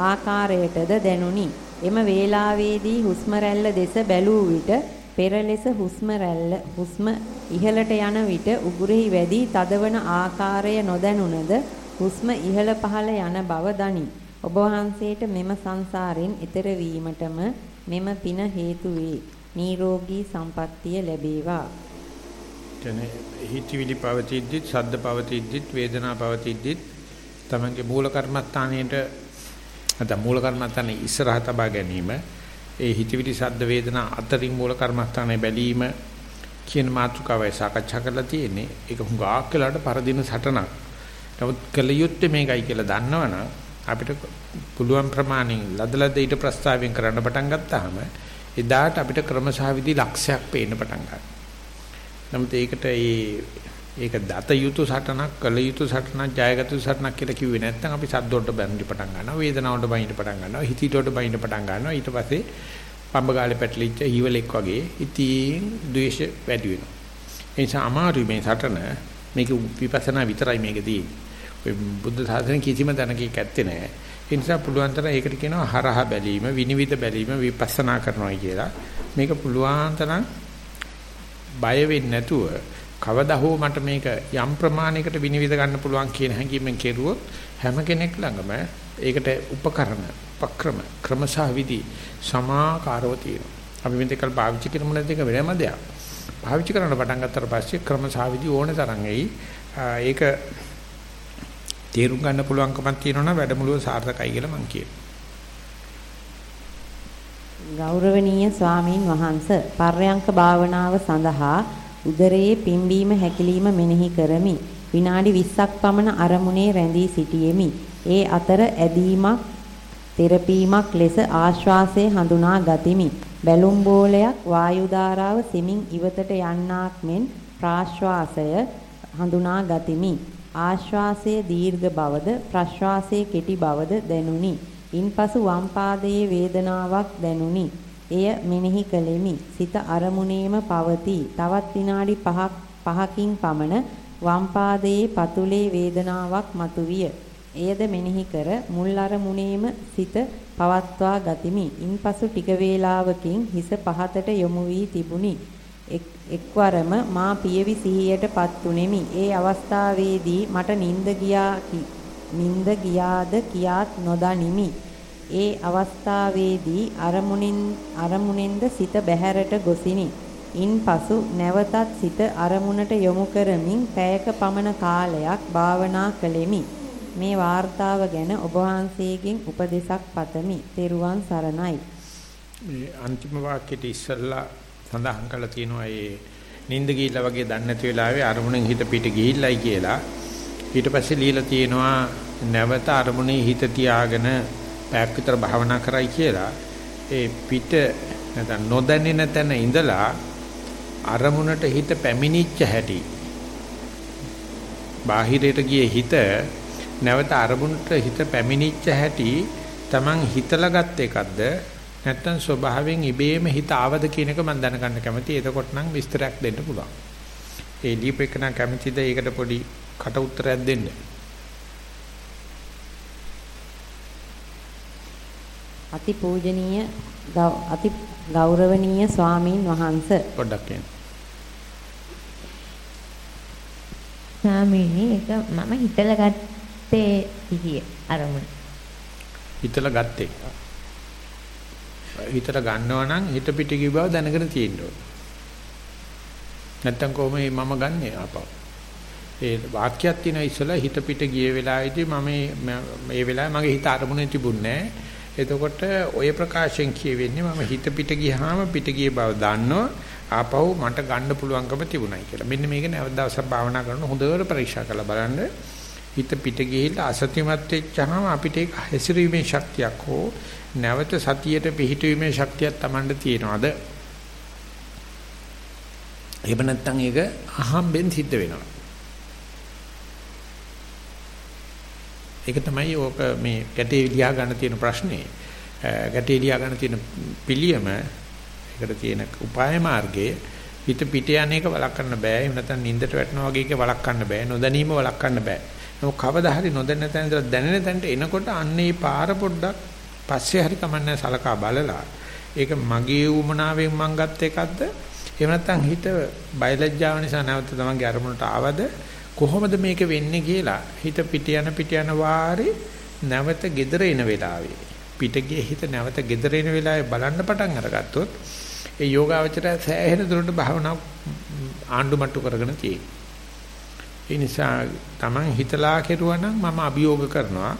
ආකාරයටද දැනුනි. එම වේලාවේදී හුස්ම දෙස බැලූ විට පෙර ලෙස හුස්ම රැල්ල හුස්ම ඉහළට යන විට උගුරෙහි වැඩි තදවන ආකාරය නොදැනුණද හුස්ම ඉහළ පහළ යන බව දනි. ඔබ වහන්සේට මෙම සංසාරෙන් එතර වීමටම මෙම පින හේතු වේ. නිරෝගී සම්පන්නිය ලැබේවා. කියන්නේ හිතවිලි පවතිද්දිත්, ශබ්ද පවතිද්දිත්, වේදනා පවතිද්දිත් තමන්ගේ මූල කර්මස්ථානයේට නැත්නම් මූල කර්මස්ථානේ ඉස්සරහ තබා ගැනීම ඒ හිතවිලි ශබ්ද වේදනා අතරින් මූල කර්මස්ථානේ බැලීම කියන මාතෘකාවයි සාකච්ඡා කරලා තියෙන්නේ. ඒක හුඟක් වෙලාට පරදින සටනක්. නමුත් කලියුත්තේ මේකයි කියලා දන්නවනම් අපිට පුළුවන් ප්‍රමාණයෙන් ලදලද ඊට ප්‍රස්තාවයෙන් කරන්න පටන් ගත්තාම එදාට අපිට ක්‍රමසහවිදි ලක්ෂයක් පේන්න පටන් ගන්නවා. නමුත් ඒකට ඒ ඒක දත යුතු සටනක් කළ යුතු සටනක් ජයගත යුතු සටනක් කියලා කිව්වේ නැත්නම් අපි සද්දොට බැඳි පටන් ගන්නවා වේදනාවට බයින්න පටන් ගන්නවා හිතිටොට බයින්න පටන් ගන්නවා. ඊට පස්සේ පඹගාලේ පැටලිච්ච හිවලෙක් වගේ ඉතින් ද්වේෂ වැඩි වෙනවා. ඒ නිසා අමාරුයි මේ සටන. මේක විපස්සනා විතරයි මේක තියෙන්නේ. ඔය බුද්ධ සාසන කිසිම තැනක ඇත්තේ නැහැ. ඒ නිසා පුළුවන් තරම් ඒකට කියනවා හරහා බැලීම විනිවිද බැලීම විපස්සනා කරනවා කියලා. මේක පුළුවන් තරම් බය වෙන්නේ නැතුව කවදා හෝ මට මේක යම් ප්‍රමාණයකට විනිවිද ගන්න පුළුවන් කියන හැඟීමෙන් කෙරුවොත් හැම කෙනෙක් ළඟම ඒකට උපකරණ, උපක්‍රම, ක්‍රමසහ විදි සමාකාරව තියෙනවා. අපි මෙතෙක් කල් පාවිච්චි කරමු නැති එක වෙනම දෙයක්. පාවිච්චි කරන්න පටන් ගත්තට පස්සේ ක්‍රමසහ විදි ඕනේ තරම් එයි. ඒක තේරුම් ගන්න පුළුවන්කමක් තියෙනවා වැඩමුළුව සාර්ථකයි කියලා මම කියනවා. ගෞරවනීය ස්වාමින් වහන්සේ පර්යංක භාවනාව සඳහා උදරයේ පිම්බීම හැකිලිම මෙනෙහි කරමි. විනාඩි 20ක් පමණ අරමුණේ රැඳී සිටියෙමි. ඒ අතර ඇදීමක් තෙරපීමක් ලෙස ආශ්වාසය හඳුනා ගතිමි. බැලුම් බෝලයක් වායු ධාරාව සිමින් ඉවතට යන්නාක් මෙන් ප්‍රාශ්වාසය හඳුනා ගතිමි. ආශ්වාසයේ දීර්ඝ බවද ප්‍රශ්වාසයේ කෙටි බවද දැනුනි. ඉන්පසු වම් පාදයේ වේදනාවක් දැනුනි. එය මෙනෙහි කළෙමි. සිත අරමුණේම පවතී. තවත් විනාඩි 5ක් 5කින් පමණ වම් පාදයේ පතුලේ වේදනාවක් මතුවිය. එයද මෙනෙහි කර මුල් අරමුණේම සිත පවත්වා ගතිමි. ඉන්පසු ටික වේලාවකින් හිස පහතට යොමු වී තිබුණි. එක්වරම මා පියවි සිහියටපත් උනේමි. ඒ අවස්ථාවේදී මට නිින්ද ගියා නිින්ද ගියාද කියාත් නොදනිමි. ඒ අවස්ථාවේදී අරමුණින් අරමුණෙන්ද සිත බැහැරට ගොසිනි. ඉන්පසු නැවතත් සිත අරමුණට යොමු කරමින් පැයක පමණ කාලයක් භාවනා කළෙමි. මේ වார்த்தාව ගැන ඔබ වහන්සේගෙන් උපදෙසක් පතමි. ත්වන් සරණයි. මේ අන්තිම වාක්‍යෙට ඉස්සල්ලා සඳහන් කරලා තියෙනවා ඒ නිින්ද ගිහිල්ලා වගේ දන්නේ නැති වෙලාවේ අරමුණෙන් හිත පිට ගිහිල්ලයි කියලා ඊට පස්සේ লীලා තියෙනවා නැවත අරමුණේ හිත තියාගෙන පැයක් විතර භාවනා කරයි කියලා ඒ පිට නැත්නම් නොදැනෙන තැන ඉඳලා අරමුණට හිත පැමිණිච්ච හැටි බාහිරයට ගියේ හිත නැවත අරමුණට හිත පැමිණිච්ච හැටි Taman හිතලා ගත්ත එකක්ද නැත්නම් ස්වභාවයෙන් ඉබේම හිත ආවද කියන එක මම දැනගන්න කැමතියි. එතකොට නම් විස්තරයක් දෙන්න පුළුවන්. ඒ දීපේකන කැමතිද ඒකට පොඩි කට උත්තරයක් දෙන්න. අති පූජනීය අති ගෞරවනීය ස්වාමීන් වහන්ස පොඩ්ඩක් කියන්න. ස්වාමීනි ඒක මම හිතලා ගත්තේ සිහිය අරමුණ. හිතලා ගත්තේ. හිතලා ගන්නවා නම් හිත පිට ගිය බව දැනගෙන තියෙන්න ඕන. නැත්තම් කොහොම මම ගන්නෙ ආපහු. ඒ වාක්‍යයක් තියෙන ඉස්සලා හිත පිට ගිය වෙලාවේදී මම මේ වෙලාවේ මගේ හිත අරමුණේ තිබුණේ නැහැ. එතකොට ওই ප්‍රකාශයෙන් කියවෙන්නේ මම හිත පිට ගියාම පිට ගිය බව දන්නවා ආපහු මට ගන්න පුළුවන්කම තිබුණයි කියලා. මෙන්න මේක නැවත දවසක් භාවනා කරන හොඳට පරීක්ෂා කරලා බලන්න. හිත පිට ගිහිල්ලා අසත්‍යමත් වෙච්චාම අපිට ඒක හැසිරීමේ ශක්තියක් හෝ නැවත සතියට පිහිටීමේ ශක්තියක් Tamanට තියෙනවද? එහෙම නැත්නම් ඒක අහම්බෙන් සිද්ධ වෙනවා. ඒක තමයි ඕක මේ ගැටේ ලියා ගන්න තියෙන ප්‍රශ්නේ. ගැටේ ලියා ගන්න තියෙන පිළියම ඒකට තියෙන උපාය මාර්ගයේ හිත පිට යන එක වළක්වන්න බෑ. එහෙම නැත්නම් නින්දට වැටෙනවා වගේ එක වළක්වන්න බෑ. නොදැනීම වළක්වන්න බෑ. නමුත් කවදා හරි නොදැන්න තැන ඉඳලා දැනෙන තැනට එනකොට අන්නේ පාර පොඩ්ඩක් පස්සේ හරි කමන්නේ සලකා බලලා ඒක මගේ උමනාවෙන් මං ගත්ත එකක්ද එහෙම නැත්නම් හිත බයලජ්ජාව නිසා නැවත තමන්ගේ අරමුණට ආවද කොහොමද මේක වෙන්නේ කියලා හිත පිට යන පිට යන වාරේ නැවත gedera එන වෙලාවේ පිටගේ හිත නැවත gedera එන වෙලාවේ බලන්න පටන් අරගත්තොත් ඒ යෝගාවචරය සෑහෙන දුරට භාවනා ආණ්ඩුමට්ටු කරගෙන තියෙනවා. ඒ නිසා Taman හිතලා කෙරුවා නම් මම අභියෝග කරනවා.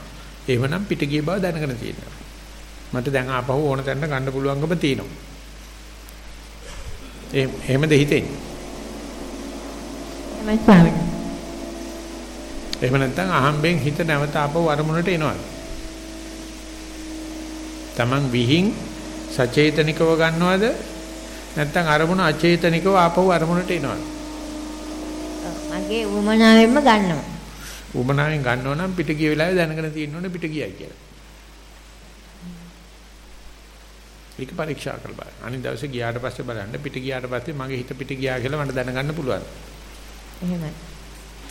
එහෙමනම් පිටගිය බව දැනගෙන තියෙනවා. මට දැන් ආපහු ඕන තැනට ගන්න පුළුවන්කම තියෙනවා. ඒ එහෙමද හිතෙන්නේ? එහෙමයි ස්වාමීනි. එහෙම නැත්නම් අහම්බෙන් හිත නැවත ආපහු අරමුණට එනවා. Taman විහිං සචේතනිකව ගන්නවද? නැත්නම් අරමුණ අචේතනිකව ආපහු අරමුණට එනවද? මගේ උමනාවෙන්ම ගන්නවා. උමනාවෙන් ගන්නව නම් පිට ගිය වෙලාවේ දැනගෙන තියෙන්න ඕනේ පිට ගියයි කියලා. ඒක පරීක්ෂා කරලා බලන්න. අනිත් දවසේ ගියාට පස්සේ බලන්න පිට ගියාට පස්සේ මගේ හිත පිට ගියා කියලා මට දැනගන්න පුළුවන්. එහෙමයි.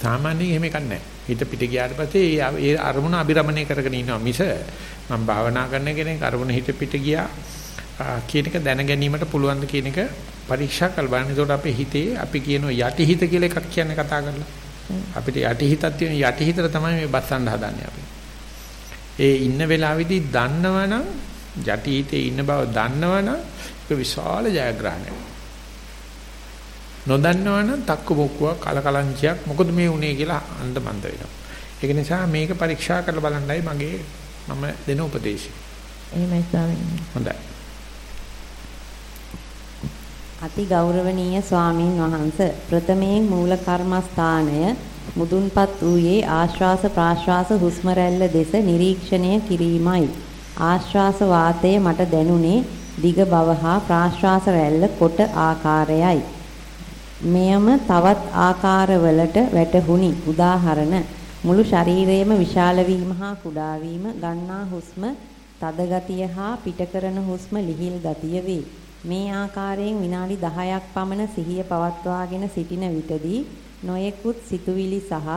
සාමාන්‍යයෙන් එහෙම එකක් නැහැ. හිත පිට ගියාට පස්සේ ඒ අරමුණ අබිරමණය කරගෙන ඉන්නවා මිස මම භාවනා කරන කෙනෙක් අරමුණ හිත පිට ගියා කියන එක දැන ගැනීමට පුළුවන් ද කියන එක පරීක්ෂා කරලා බලන්න. ඒකට අපේ හිතේ අපි කියන යටි හිත කියලා එකක් කියන්නේ කතා කරලා. අපිට යටි හිතක් තියෙන යටි හිතට තමයි මේ බස්සන්න හදන්නේ අපි. ඒ ඉන්න වෙලාවේදී දන්නවනම් යටි හිතේ ඉන්න බව දන්නවනම් ඒක විශාල ජයග්‍රහණයක්. නොදන්නවනම් තක්කු බොක්කුවක් කලකලංචියක් මොකද මේ උනේ කියලා අන්දමන්ද වෙනවා. ඒක නිසා මේක පරීක්ෂා කරලා බලන්නයි මගේ මම දෙන උපදේශය. එහෙමයි ස්වාමීනි. හොඳයි. අති ගෞරවනීය ස්වාමින් වහන්ස ප්‍රථමයෙන් මූල කර්මස්ථානය මුදුන්පත් වූයේ ආශ්වාස ප්‍රාශ්වාස හුස්ම රැල්ල දෙස නිරීක්ෂණය කිරීමයි ආශ්වාස වාතය මට දැනුනේ දිග බව හා ප්‍රාශ්වාස රැල්ල කොට ආකාරයයි මෙයම තවත් ආකාරවලට වැටහුණි උදාහරණ මුළු ශරීරයේම විශාල වීම හා කුඩා වීම ගන්නා හුස්ම තද ගතිය හා පිට කරන හුස්ම ලිහිල් ගතිය වේ මේ ආකාරයෙන් විනාඩි 10ක් පමණ සිහිය පවත්වාගෙන සිටින විටදී නොයෙකුත් සිතුවිලි සහ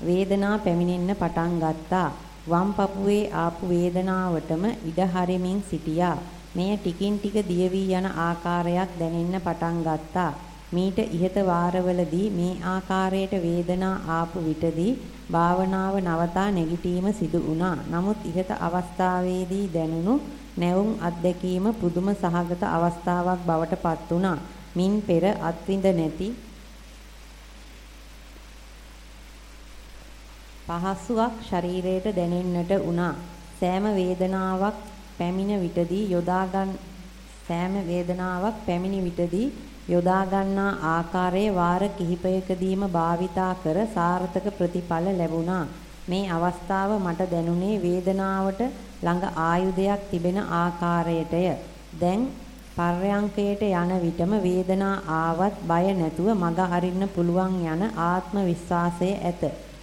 වේදනා පැමිණෙන්න පටන් ගත්තා. වම් පපුවේ ආපු වේදනාවටම ඉඩ හරිමින් සිටියා. මෙය ටිකින් ටික දිය වී යන ආකාරයක් දැනෙන්න පටන් ගත්තා. මීට ඉහත වාරවලදී මේ ආකාරයට වේදනා ආපු විටදී භාවනාව නවතා නැගිටීම සිදු වුණා. නමුත් ඉහත අවස්ථාවේදී දැනුණු නැවුම් අත්දැකීම පුදුම සහගත අවස්ථාවක් බවට පත් වුණා. මින් පෙර අත්විඳ නැති පහසුවක් ශරීරයට දැනෙන්නට වුණා. සෑම වේදනාවක් පැමිණ විටදී යොදා ගන්න සෑම වේදනාවක් පැමිණි විටදී යොදා ගන්නා ආකාරයේ වාර කිහිපයකදීම භාවිතා කර සාර්ථක ප්‍රතිඵල ලැබුණා. මේ අවස්ථාව මට දැනුනේ වේදනාවට ළඟ ආයුධයක් තිබෙන ආකාරයටය. දැන් පර්යංකයට යන විටම වේදනා ආවත් බය නැතුව මග අරින්න පුළුවන් යන ආත්ම විශ්වාසය ඇත.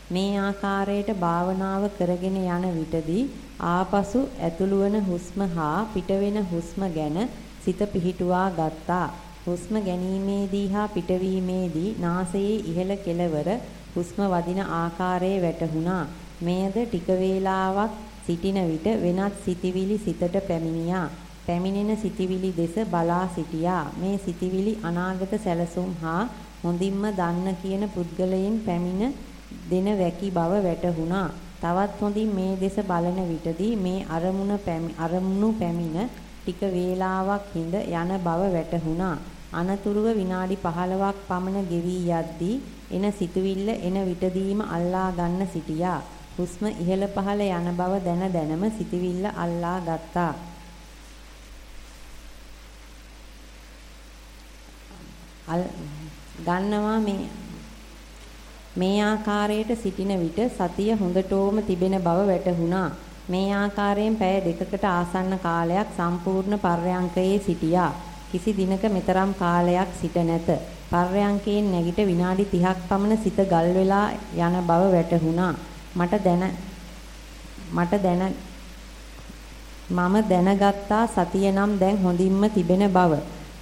මේ ආකාරයට භාවනාව කරගෙන යන විටදී ආපසු ඇතුළු වන හුස්ම හා පිටවෙන හුස්ම ගැන සිත පිහිටුවා ගත්තා. හුස්ම ගැනීමේදී හා පිටවීමේදී නාසයේ ඉහළ කෙළවර හුස්ම වදින ආකාරයේ වැටහුණා. මෙයද ටික වේලාවක් සිටින විට වෙනත් සිතිවිලි සිතට පැමිණියා. පැමිණෙන සිතිවිලි දෙස බලා සිටියා. මේ සිතිවිලි අනාගත සැලසුම් හා හොඳින්ම දන්න කියන පුද්ගලයන් පැමිණ දෙන වැකි බව වැටහුණා. තවත් හොඳින් මේ දෙස බලන විටදී මේ අරමුණ අරමුණු පැමිණ ටික වේලාවක් හිඳ යන බව වැටහුණා. අනතුරුව විනාඩි 15ක් පමණ ගෙවි යද්දී එන සිතුවිල්ල එන විටදීම අල්ලා ගන්න සිටියා. හුස්ම ඉහළ පහළ යන බව දැන දැනම සිතවිල්ල අල්ලා ගත්තා. ගන්නවා මේ මේ ආකාරයට සිටින විට සතිය හොඳටම තිබෙන බව වැටහුණා. මේ ආකාරයෙන් පැය දෙකකට ආසන්න කාලයක් සම්පූර්ණ පර්යංකයේ සිටියා. කිසි දිනක මෙතරම් කාලයක් සිට නැත. පර්යංකයෙන් නැගිට විනාඩි 30ක් පමණ සිත ගල් වෙලා යන බව වැටහුණා. මට දැන මට දැන මම දැනගත්තා සතිය නම් දැන් හොඳින්ම තිබෙන බව.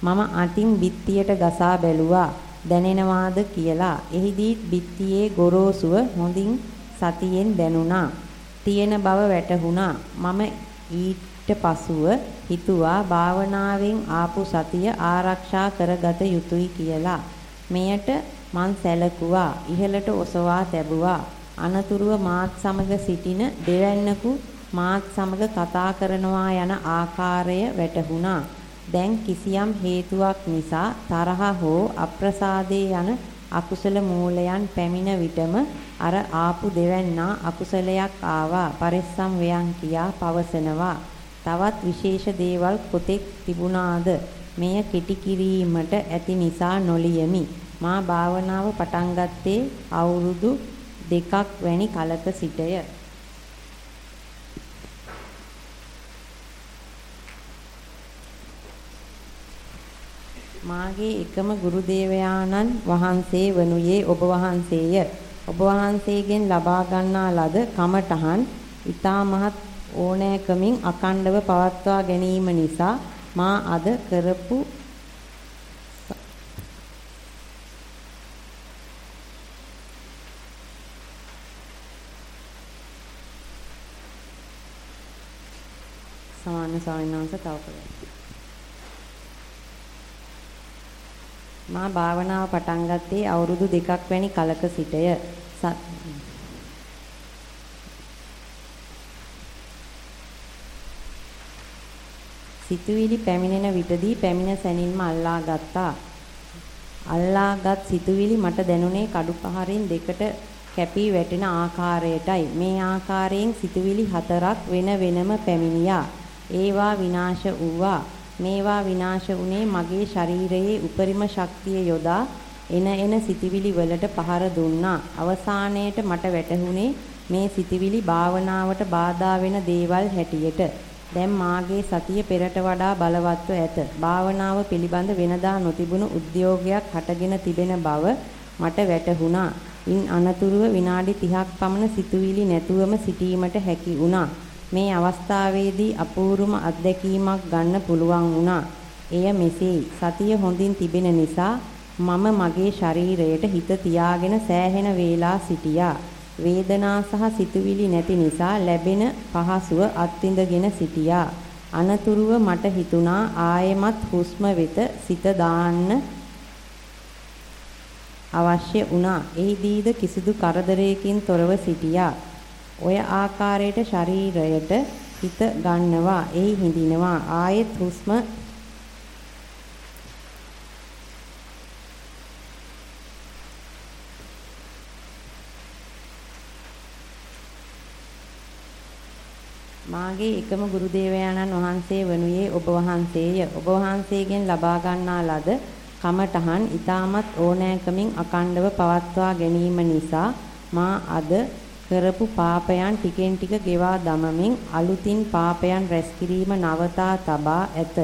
මම අතින් බිත්තියට ගසා බැලුවා. දැනෙනවාද කියලා. එහිදී බිත්තියේ ගොරෝසුව හොඳින් සතියෙන් දැනුණා. තියෙන බව වැටහුණා. මම ඊට පසුව හිතුවා භාවනාවෙන් ආපු සතිය ආරක්ෂා කරගත යුතුයි කියලා. මෙයට මං සැලකුවා ඉහළට ඔසවා තැබුවා. අනතුරුව මාත් සමග සිටින දෙවැන්නකු මාත් සමග කතා කරනවා යන ආකාරය වැටහුණා. දැන් කිසියම් හේතුවක් නිසා තරහ හෝ අප්‍රසාදේ යන අකුසල මූලයන් පැමිණ විටම අර ආපු දෙවැන්නා අකුසලයක් ආවා පරිස්සම් වයන් කියා පවසනවා. තවත් විශේෂ දේවල් කොතෙක් තිබුණාද මෙය කෙටි කිරීමට ඇති නිසා නොලියමි. මා භාවනාව පටන් ගත්තේ අවුරුදු දෙකක් වැනි කලක සිටය. මාගේ එකම ගුරු දේවයාණන් වහන්සේ වනුයේ ඔබ වහන්සේය. ඔබ වහන්සේගෙන් ලබා ගන්නා ලද කමඨහන් ඊතා මහත් ඕනෑකමින් අකණ්ඩව පවත්වා ගැනීම නිසා මා අද කරපු සමාන ස්වාමීන් වහන්සේ තව කරලා. මා භාවනාව පටන් ගත්තේ අවුරුදු දෙකක් වැනි කලක සිටය. සිතුවිලි පැමිණෙන විටදී පැමිණ සැනින්ම අල්ලා ගත්තා. අල්ලාගත් සිතුවිලි මට දැනුනේ කඩුපහරින් දෙකට කැපී වැටෙන ආකාරයටයි. මේ ආකාරයෙන් සිතුවිලි හතරක් වෙන වෙනම පැමිණියා. ඒවා විනාශ වූවා. මේවා විනාශ වුණේ මගේ ශරීරයේ උපරිම ශක්තිය යොදා එන එන සිතිවිලි වලට පහර දුන්නා. අවසානයේට මට වැටහුණේ මේ සිතිවිලි භාවනාවට බාධා වෙන දේවල් හැටියට. දැන් මාගේ සතිය පෙරට වඩා බලවත්ව ඇත. භාවනාව පිළිබඳ වෙනදා නොතිබුණු උද්‍යෝගයක් හටගෙන තිබෙන බව මට වැටහුණා. ඉන් අනතුරුව විනාඩි 30ක් පමණ සිතුවිලි නැතුවම සිටීමට හැකි වුණා. මේ අවස්ථාවේදී අපූර්වම අත්දැකීමක් ගන්න පුළුවන් වුණා. එය මෙසේ සතිය හොඳින් තිබෙන නිසා මම මගේ ශරීරයට හිත තියාගෙන සෑහෙන වේලා සිටියා. වේදනා සහ සිතුවිලි නැති නිසා ලැබෙන පහසුව අත්විඳගෙන සිටියා. අනතුරුව මට හිතුණා ආයෙමත් හුස්ම වෙත සිත දාන්න අවශ්‍ය වුණා. එහිදීද කිසිදු කරදරයකින් තොරව සිටියා. ඔය ආකාරයට ශරීරයට හිත ගන්නවා එයි හිඳිනවා ආයෙත් හුස්ම මාගේ එකම ගුරු දේවයාණන් වහන්සේ වනුයේ ඔබ වහන්සේය ඔබ වහන්සේගෙන් ලබා ගන්නා ලද කමඨහන් ඊටමත් ඕනෑකමින් අකණ්ඩව පවත්වා ගැනීම නිසා මා අද කරපු පාපයන් ටිකෙන් ටික ගෙවා දමමින් අලුතින් පාපයන් රැස් කිරීම නවතා තබා ඇත.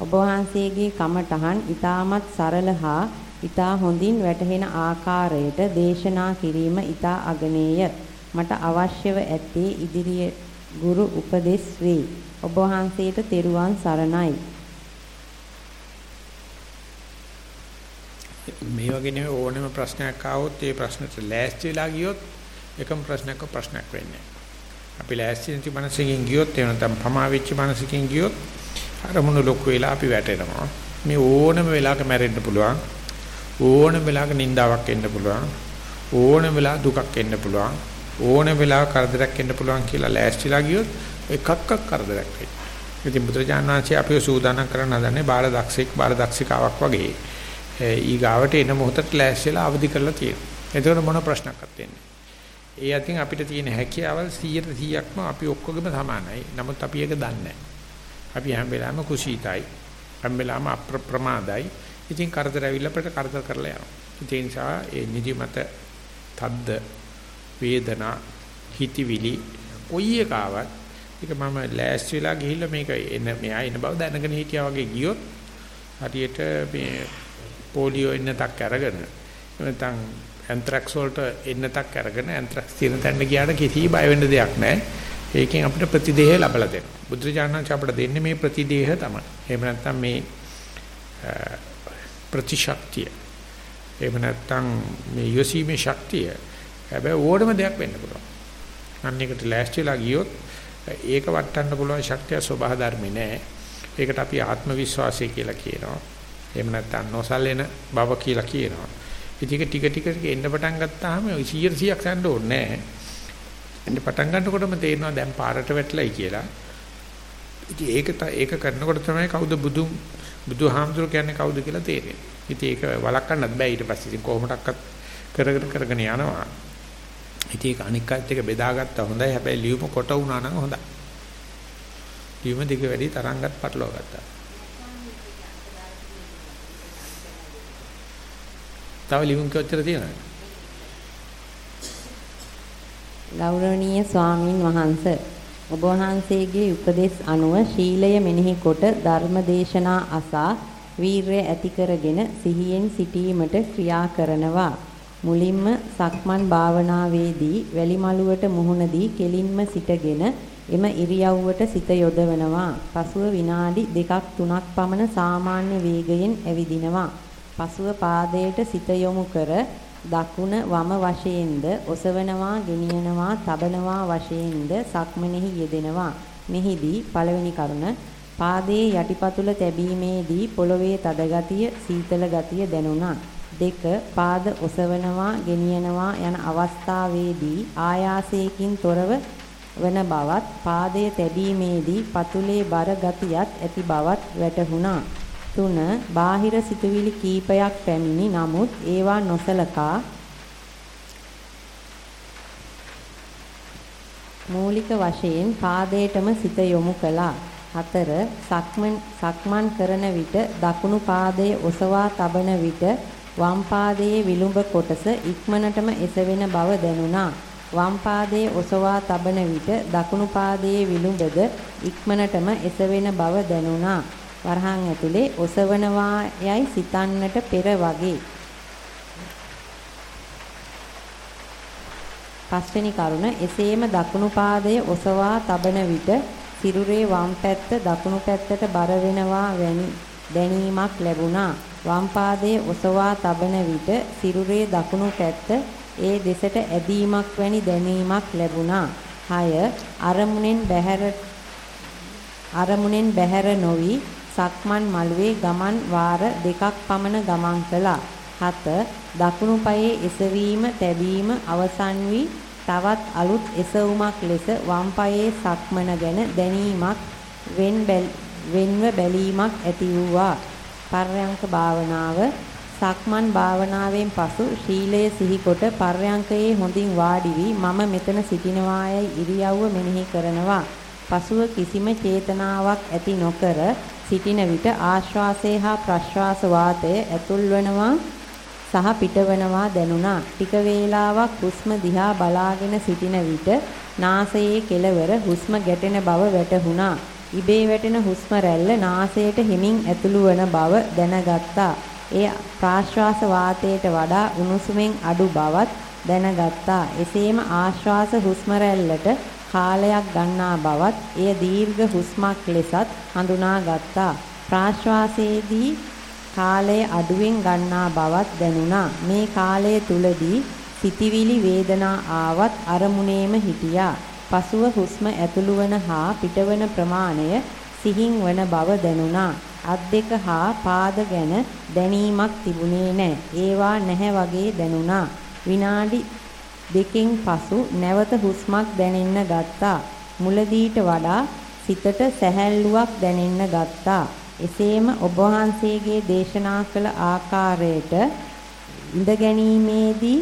ඔබ වහන්සේගේ කමඨහන් ඊටමත් සරල හා ඊටා හොඳින් වැටහෙන ආකාරයට දේශනා කිරීම ඊටා අගනේය. මට අවශ්‍යව ඇත්තේ ඉදිරියේ ගුරු උපදෙස් වේ. ඔබ වහන්සේට තෙරුවන් සරණයි. මේ වගේ ඕනම ප්‍රශ්නයක් ආවොත් ඒ ප්‍රශ්නට ලෑස්ති වෙලා ගියොත් එකම ප්‍රශ්නයක ප්‍රශ්නයක් වෙන්නේ අපි ලෑස්ති නැති මනසකින් ගියොත් එහෙම නැත්නම් පමා වෙච්ච මනසකින් ගියොත් අරමුණු ලොකු වෙලා අපි වැටෙනවා. මේ ඕනම වෙලාවක මැරෙන්න පුළුවන්. ඕනම වෙලාවක නින්දාවක් එන්න පුළුවන්. ඕනම වෙලාවක දුකක් එන්න පුළුවන්. ඕනම වෙලාවක කරදරයක් එන්න පුළුවන් කියලා ලෑස්තිලා ගියොත් එකක්ක කරදරයක් වෙයි. ඉතින් බුදුරජාණන් වහන්සේ අපිව සූදානම් කරන්න හදන්නේ බාල දක්ෂෙක් බාල දක්ෂිකාවක් වගේ. ඊගාවට එන මොහොතට ලෑස්තිලා අවදි කරලා තියෙනවා. එතකොට මොන ප්‍රශ්නක්වත් වෙන්නේ ඒ අතින් අපිට තියෙන හැකියාවල් 100%ක්ම අපි ඔක්කොගෙම සමානයි. නමුත් අපි ඒක දන්නේ අපි හැම වෙලාවෙම කුසීතයි. හැම වෙලාවෙම අප්‍රමාදයි. ඉතින් කරදර ඇවිල්ලා අපිට කරදර කරලා යනවා. ඒ නිසා ඒ නිදිමත තද්ද වේදනා හිතවිලි කොයි එකාවත් ඒක මම ලෑස්ති වෙලා ගිහිල්ලා මේක එන මෙයා එන බව දැනගෙන හිටියා වගේ ගියොත් හරියට මේ පොලියෝ එන්නතක් අරගෙන නැත්නම් ඇන්ත්‍රැක්ස් වලට එන්නතක් අරගෙන ඇන්ත්‍රැක්ස් තියෙන තැනට ගියාට කිසි බය වෙන්න දෙයක් නැහැ. ඒකෙන් අපිට ප්‍රතිදේහ ලැබලා දෙනවා. බුදුරජාණන් අපිට දෙන්නේ මේ ප්‍රතිදේහ තමයි. එහෙම නැත්නම් මේ ප්‍රතිශක්තිය. එහෙම නැත්නම් මේ යොසීමේ ශක්තිය. හැබැයි ඕනම දෙයක් වෙන්න පුළුවන්. අන්න එකට ලෑස්තිලා ගියොත් ඒක වටන්න පුළුවන් ශක්තිය ස්වභාව ධර්මේ නෑ. ඒකට අපි ආත්ම විශ්වාසය කියලා කියනවා. එහෙම නැත්නම් නොසලෙන බව කියලා කියනවා. ඉතින් ටික ටික ටික එන්න පටන් ගත්තාම 100 100ක් යන්න ඕනේ නෑ. එන්න පටන් ගන්නකොටම තේරෙනවා දැන් පාරට වැටලයි කියලා. ඉතින් ඒක ඒක කරනකොට තමයි කවුද බුදු බුදුහාමුදුර කියන්නේ කවුද කියලා තේරෙන්නේ. ඉතින් ඒක වළක්වන්නත් බෑ ඊට පස්සේ ඉතින් කොහොමඩක්වත් කරගෙන කරගෙන යනවා. ඉතින් ඒක අනික් අයත් එක බෙදාගත්තා හොඳයි. හැබැයි ලියුම කොට වුණා නම් හොඳයි. ලියුම දෙක වැඩි තරංගත් පටලවා ගත්තා. තව ලියුම් කොච්චර තියෙනවද? ගෞරවනීය ස්වාමින් වහන්සේ ඔබ වහන්සේගේ උපදෙස් අනුව ශීලය මෙනෙහි කොට ධර්මදේශනා අසා වීරය ඇති කරගෙන සිහියෙන් සිටීමට ක්‍රියා කරනවා. මුලින්ම සක්මන් භාවනාවේදී වැලිමලුවට මුහුණ දී කෙලින්ම සිටගෙන එම ඉරියව්වට සිත යොදවනවා. පසුව විනාඩි දෙකක් තුනක් පමණ සාමාන්‍ය වේගයෙන් ඇවිදිනවා. පසුව පාදයට සිත යොමු කර දකුණ වම වශයෙන්ද ඔසවනවා, ගෙනියනවා, තබනවා වශයෙන්ද සක්මනේහි යෙදෙනවා. මෙහිදී පළවෙනි කරුණ පාදයේ යටිපතුල තැබීමේදී පොළවේ තද ගතිය, සීතල ගතිය දැනුණා. දෙක පාද ඔසවනවා, ගෙනියනවා යන අවස්ථාවේදී ආයාසයෙන් තොරව වන බවත් පාදයේ තැබීමේදී පතුලේ බර ගතියත් ඇති බවත් වැටහුණා. 3. බාහිර සිතුවිලි කීපයක් පැමිණි නමුත් ඒවා නොසලකා මූලික වශයෙන් පාදයටම සිත යොමු කළා. 4. සක්මන් සක්මන් කරන විට දකුණු පාදයේ ඔසවා තබන විට වම් පාදයේ විලුඹ කොටස ඉක්මනටම එසවෙන බව දැනුණා. වම් පාදයේ ඔසවා තබන විට දකුණු පාදයේ විලුඹද ඉක්මනටම එසවෙන බව දැනුණා. වරහන් ඇතුලේ ඔසවනවා යයි සිතන්නට පෙර වගේ. පස්වෙනි කරුණ එසේම දකුණු පාදයේ ඔසවා තබන විට සිරුරේ වම් පැත්ත දකුණු පැත්තට බර වෙනවා වැනි දැනීමක් ලැබුණා. වම් පාදයේ ඔසවා තබන විට සිරුරේ දකුණු පැත්ත ඒ දෙසට ඇදීමක් වැනි දැනීමක් ලැබුණා. 6 අරමුණෙන් බැහැර අරමුණෙන් බැහැර නොවි සක්මන් මළුවේ ගමන් වාර දෙකක් පමණ ගමන් කළා. 7 දකුණු පායේ එසවීම තැබීම අවසන් වී තවත් අලුත් එසවුමක් ලෙස වම් පායේ සක්මන ගැන දැනීමක් වෙන්ව බැලීමක් ඇති වූවා. පර්යංක භාවනාව සක්මන් භාවනාවෙන් පසු ශීලය සිහිකොට පර්යංකයේ හොඳින් වාඩි වී මම මෙතන සිටිනවායයි ඉරියව්ව මෙනෙහි කරනවා. පසුව කිසිම චේතනාවක් ඇති නොකර සිටින විට ආශ්වාසය හා ප්‍රශ්වාස වාතය ඇතුල් වෙනවා සහ පිටවනවා දැනුණා. ටික වේලාවක් හුස්ම දිහා බලාගෙන සිටින විට නාසයේ කෙළවර හුස්ම ගැටෙන බව වැටහුණා. ඉබේ වැටෙන හුස්ම රැල්ල නාසයට හිමින් ඇතුළු වන බව දැනගත්තා. එය ප්‍රාශ්වාස වාතයට වඩා උණුසුමෙන් අඩු බවත් දැනගත්තා. එසේම ආශ්වාස හුස්ම රැල්ලට කාලයක් ගන්නා බවත් එය දීර්ඝ හුස්මක් ලෙසත් හඳුනාගත්තා. ප්‍රාශ්වාසයේදී කාලය අඩුවෙන් ගන්නා බවත් දැනුණා. මේ කාලය තුලදී සිතිවිලි වේදනා ආවත් අරමුණේම හිටියා. පසුව හුස්ම ඇතුළු වන හා පිටවන ප්‍රමාණය සිහින් වන බව දැනුණා. අත් දෙක හා පාද ගැන දැනීමක් තිබුණේ නැහැ. ඒවා නැහැ වගේ දැනුණා. විනාඩි දෙකෙන් පසු නැවත හුස්මක් දැනෙන්න ගත්තා. මුලදීට වඩා සිතට සැහැල්ලුවක් දැනෙන්න ගත්තා. එසේම ඔබ වහන්සේගේ දේශනා කළ ආකාරයට ඉඳ ගැනීමේදී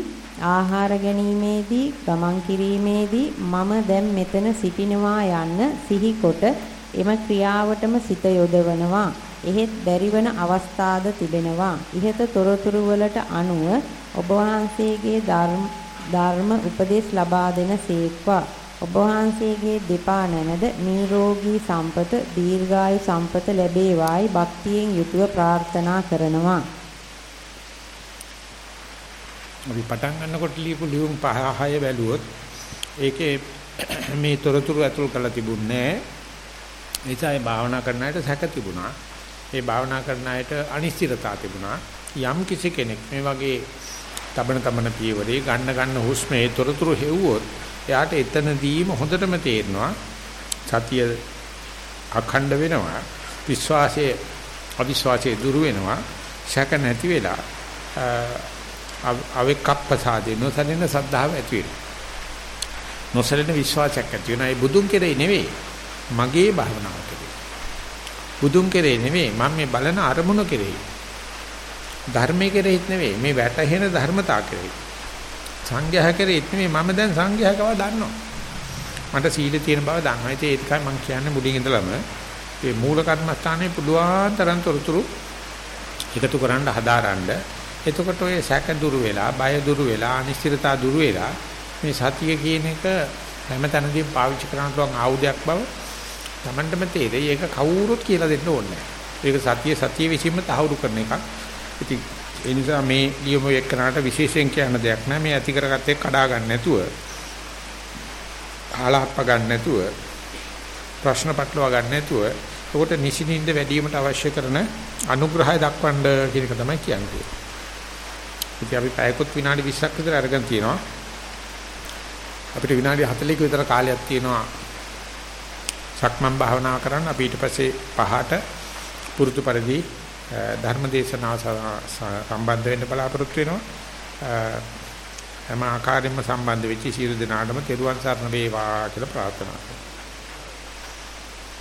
ආහාර ගැනීමේදී ගමන් කිරීමේදී මම දැන් මෙතන සිටිනවා යන්න සිහිකොට එම ක්‍රියාවටම සිත යොදවනවා. එහෙත් බැරිවන අවස්ථාද තිබෙනවා. ඉහත තොරතුරු වලට අනුව ඔබ වහන්සේගේ ධර්ම උපදේශ ලබා දෙන සේක්වා. ඔබ වහන්සේගේ දෙපා නැමද නිරෝගී සම්පත දීර්ඝායු සම්පත ලැබේවායි භක්තියෙන් යුතුව ප්‍රාර්ථනා කරනවා. අපි පටන් ගන්නකොට ලියපු ලියුම් පහ හය බැලුවොත් ඒකේ මේ තොරතුරු ඇතුල් කරලා තිබුණේ නැහැ. ඒසයි භාවනා කරන අයට සැක තිබුණා. ඒ භාවනා කරන අයට අනිශ්චිතතා තිබුණා. යම් කිසි කෙනෙක් මේ වගේ තබන තබන පියවරේ ගන්න ගන්න හුස්මේ තොරතුරු හෙව්වොත් එයාට එතනදීම හොඳටම තේරෙනවා සතිය අඛණ්ඩ වෙනවා. විශ්වාසයේ අවිශ්වාසයේ දුරු වෙනවා. ශක නැති වෙලා අවෙක්කප්පසාදේ නොසලින සද්ධාව ඇති වෙනවා. නොසලින විශ්වාසයක් ඇති වෙනවා. ඒ බුදුන් කෙරේ නෙවෙයි මගේ භාවනාව කෙරේ. බුදුන් කෙරේ නෙවෙයි මම මේ බලන අරමුණ කෙරේ. ධර්මයේ කෙරෙහිත් නෙවෙයි මේ වැටහෙන ධර්මතා කෙරෙහි. සංඝයා කෙරෙහිත් නෙවෙයි මම දැන් සංඝයා කව දන්නවා. මට සීල තියෙන බව දන්නවා. ඉතින් ඒකයි මම කියන්නේ මුලින් ඉඳලම මේ මූල කර්මස්ථානයේ පුදුආන් තරම් තොරතුරු එකතු කරන්න හදාරන්න. එතකොට ඔය සැක දුරු වෙලා, බය දුරු වෙලා, අනිශ්චිතතා දුරු වෙලා මේ සතිය කියන එක හැමතැනදීම පාවිච්චි කරන්න පුළුවන් ආයුධයක් බව Tamanටම තේරෙයි. ඒක කවුරුත් කියලා දෙන්න ඕනේ නැහැ. ඒක සතිය සතිය විසින්ම තහවුරු කරන එකක්. ඉතින් ඒ නිසා මේ ලියමු එක්කනට විශේෂයෙන් කියන දෙයක් නෑ මේ ඇති කරගත්තේ කඩා ගන්න නැතුව ආලාප්ප ගන්න නැතුව ප්‍රශ්න පටලවා ගන්න නැතුව ඒකට නිසින්ින්ද වැඩිවීමට අවශ්‍ය කරන අනුග්‍රහය දක්වන්න කියන එක තමයි කියන්නේ. ඉතින් අපි පැයකොත් විනාඩි 20ක් විතර අරගෙන තියෙනවා. අපිට විනාඩි 40ක විතර කාලයක් තියෙනවා සක්මන් භාවනා කරන්න. අපි ඊට පස්සේ පහට පුරුදු පරිදි ධර්ම දේශනාව සම්බන්ධ වෙන්න බලාපොරොත්තු වෙනවා. හැම ආකාරයෙන්ම සම්බන්ධ වෙච්ච සියලු දෙනාටම තෙරුවන් සරණ වේවා කියලා ප්‍රාර්ථනා කරනවා.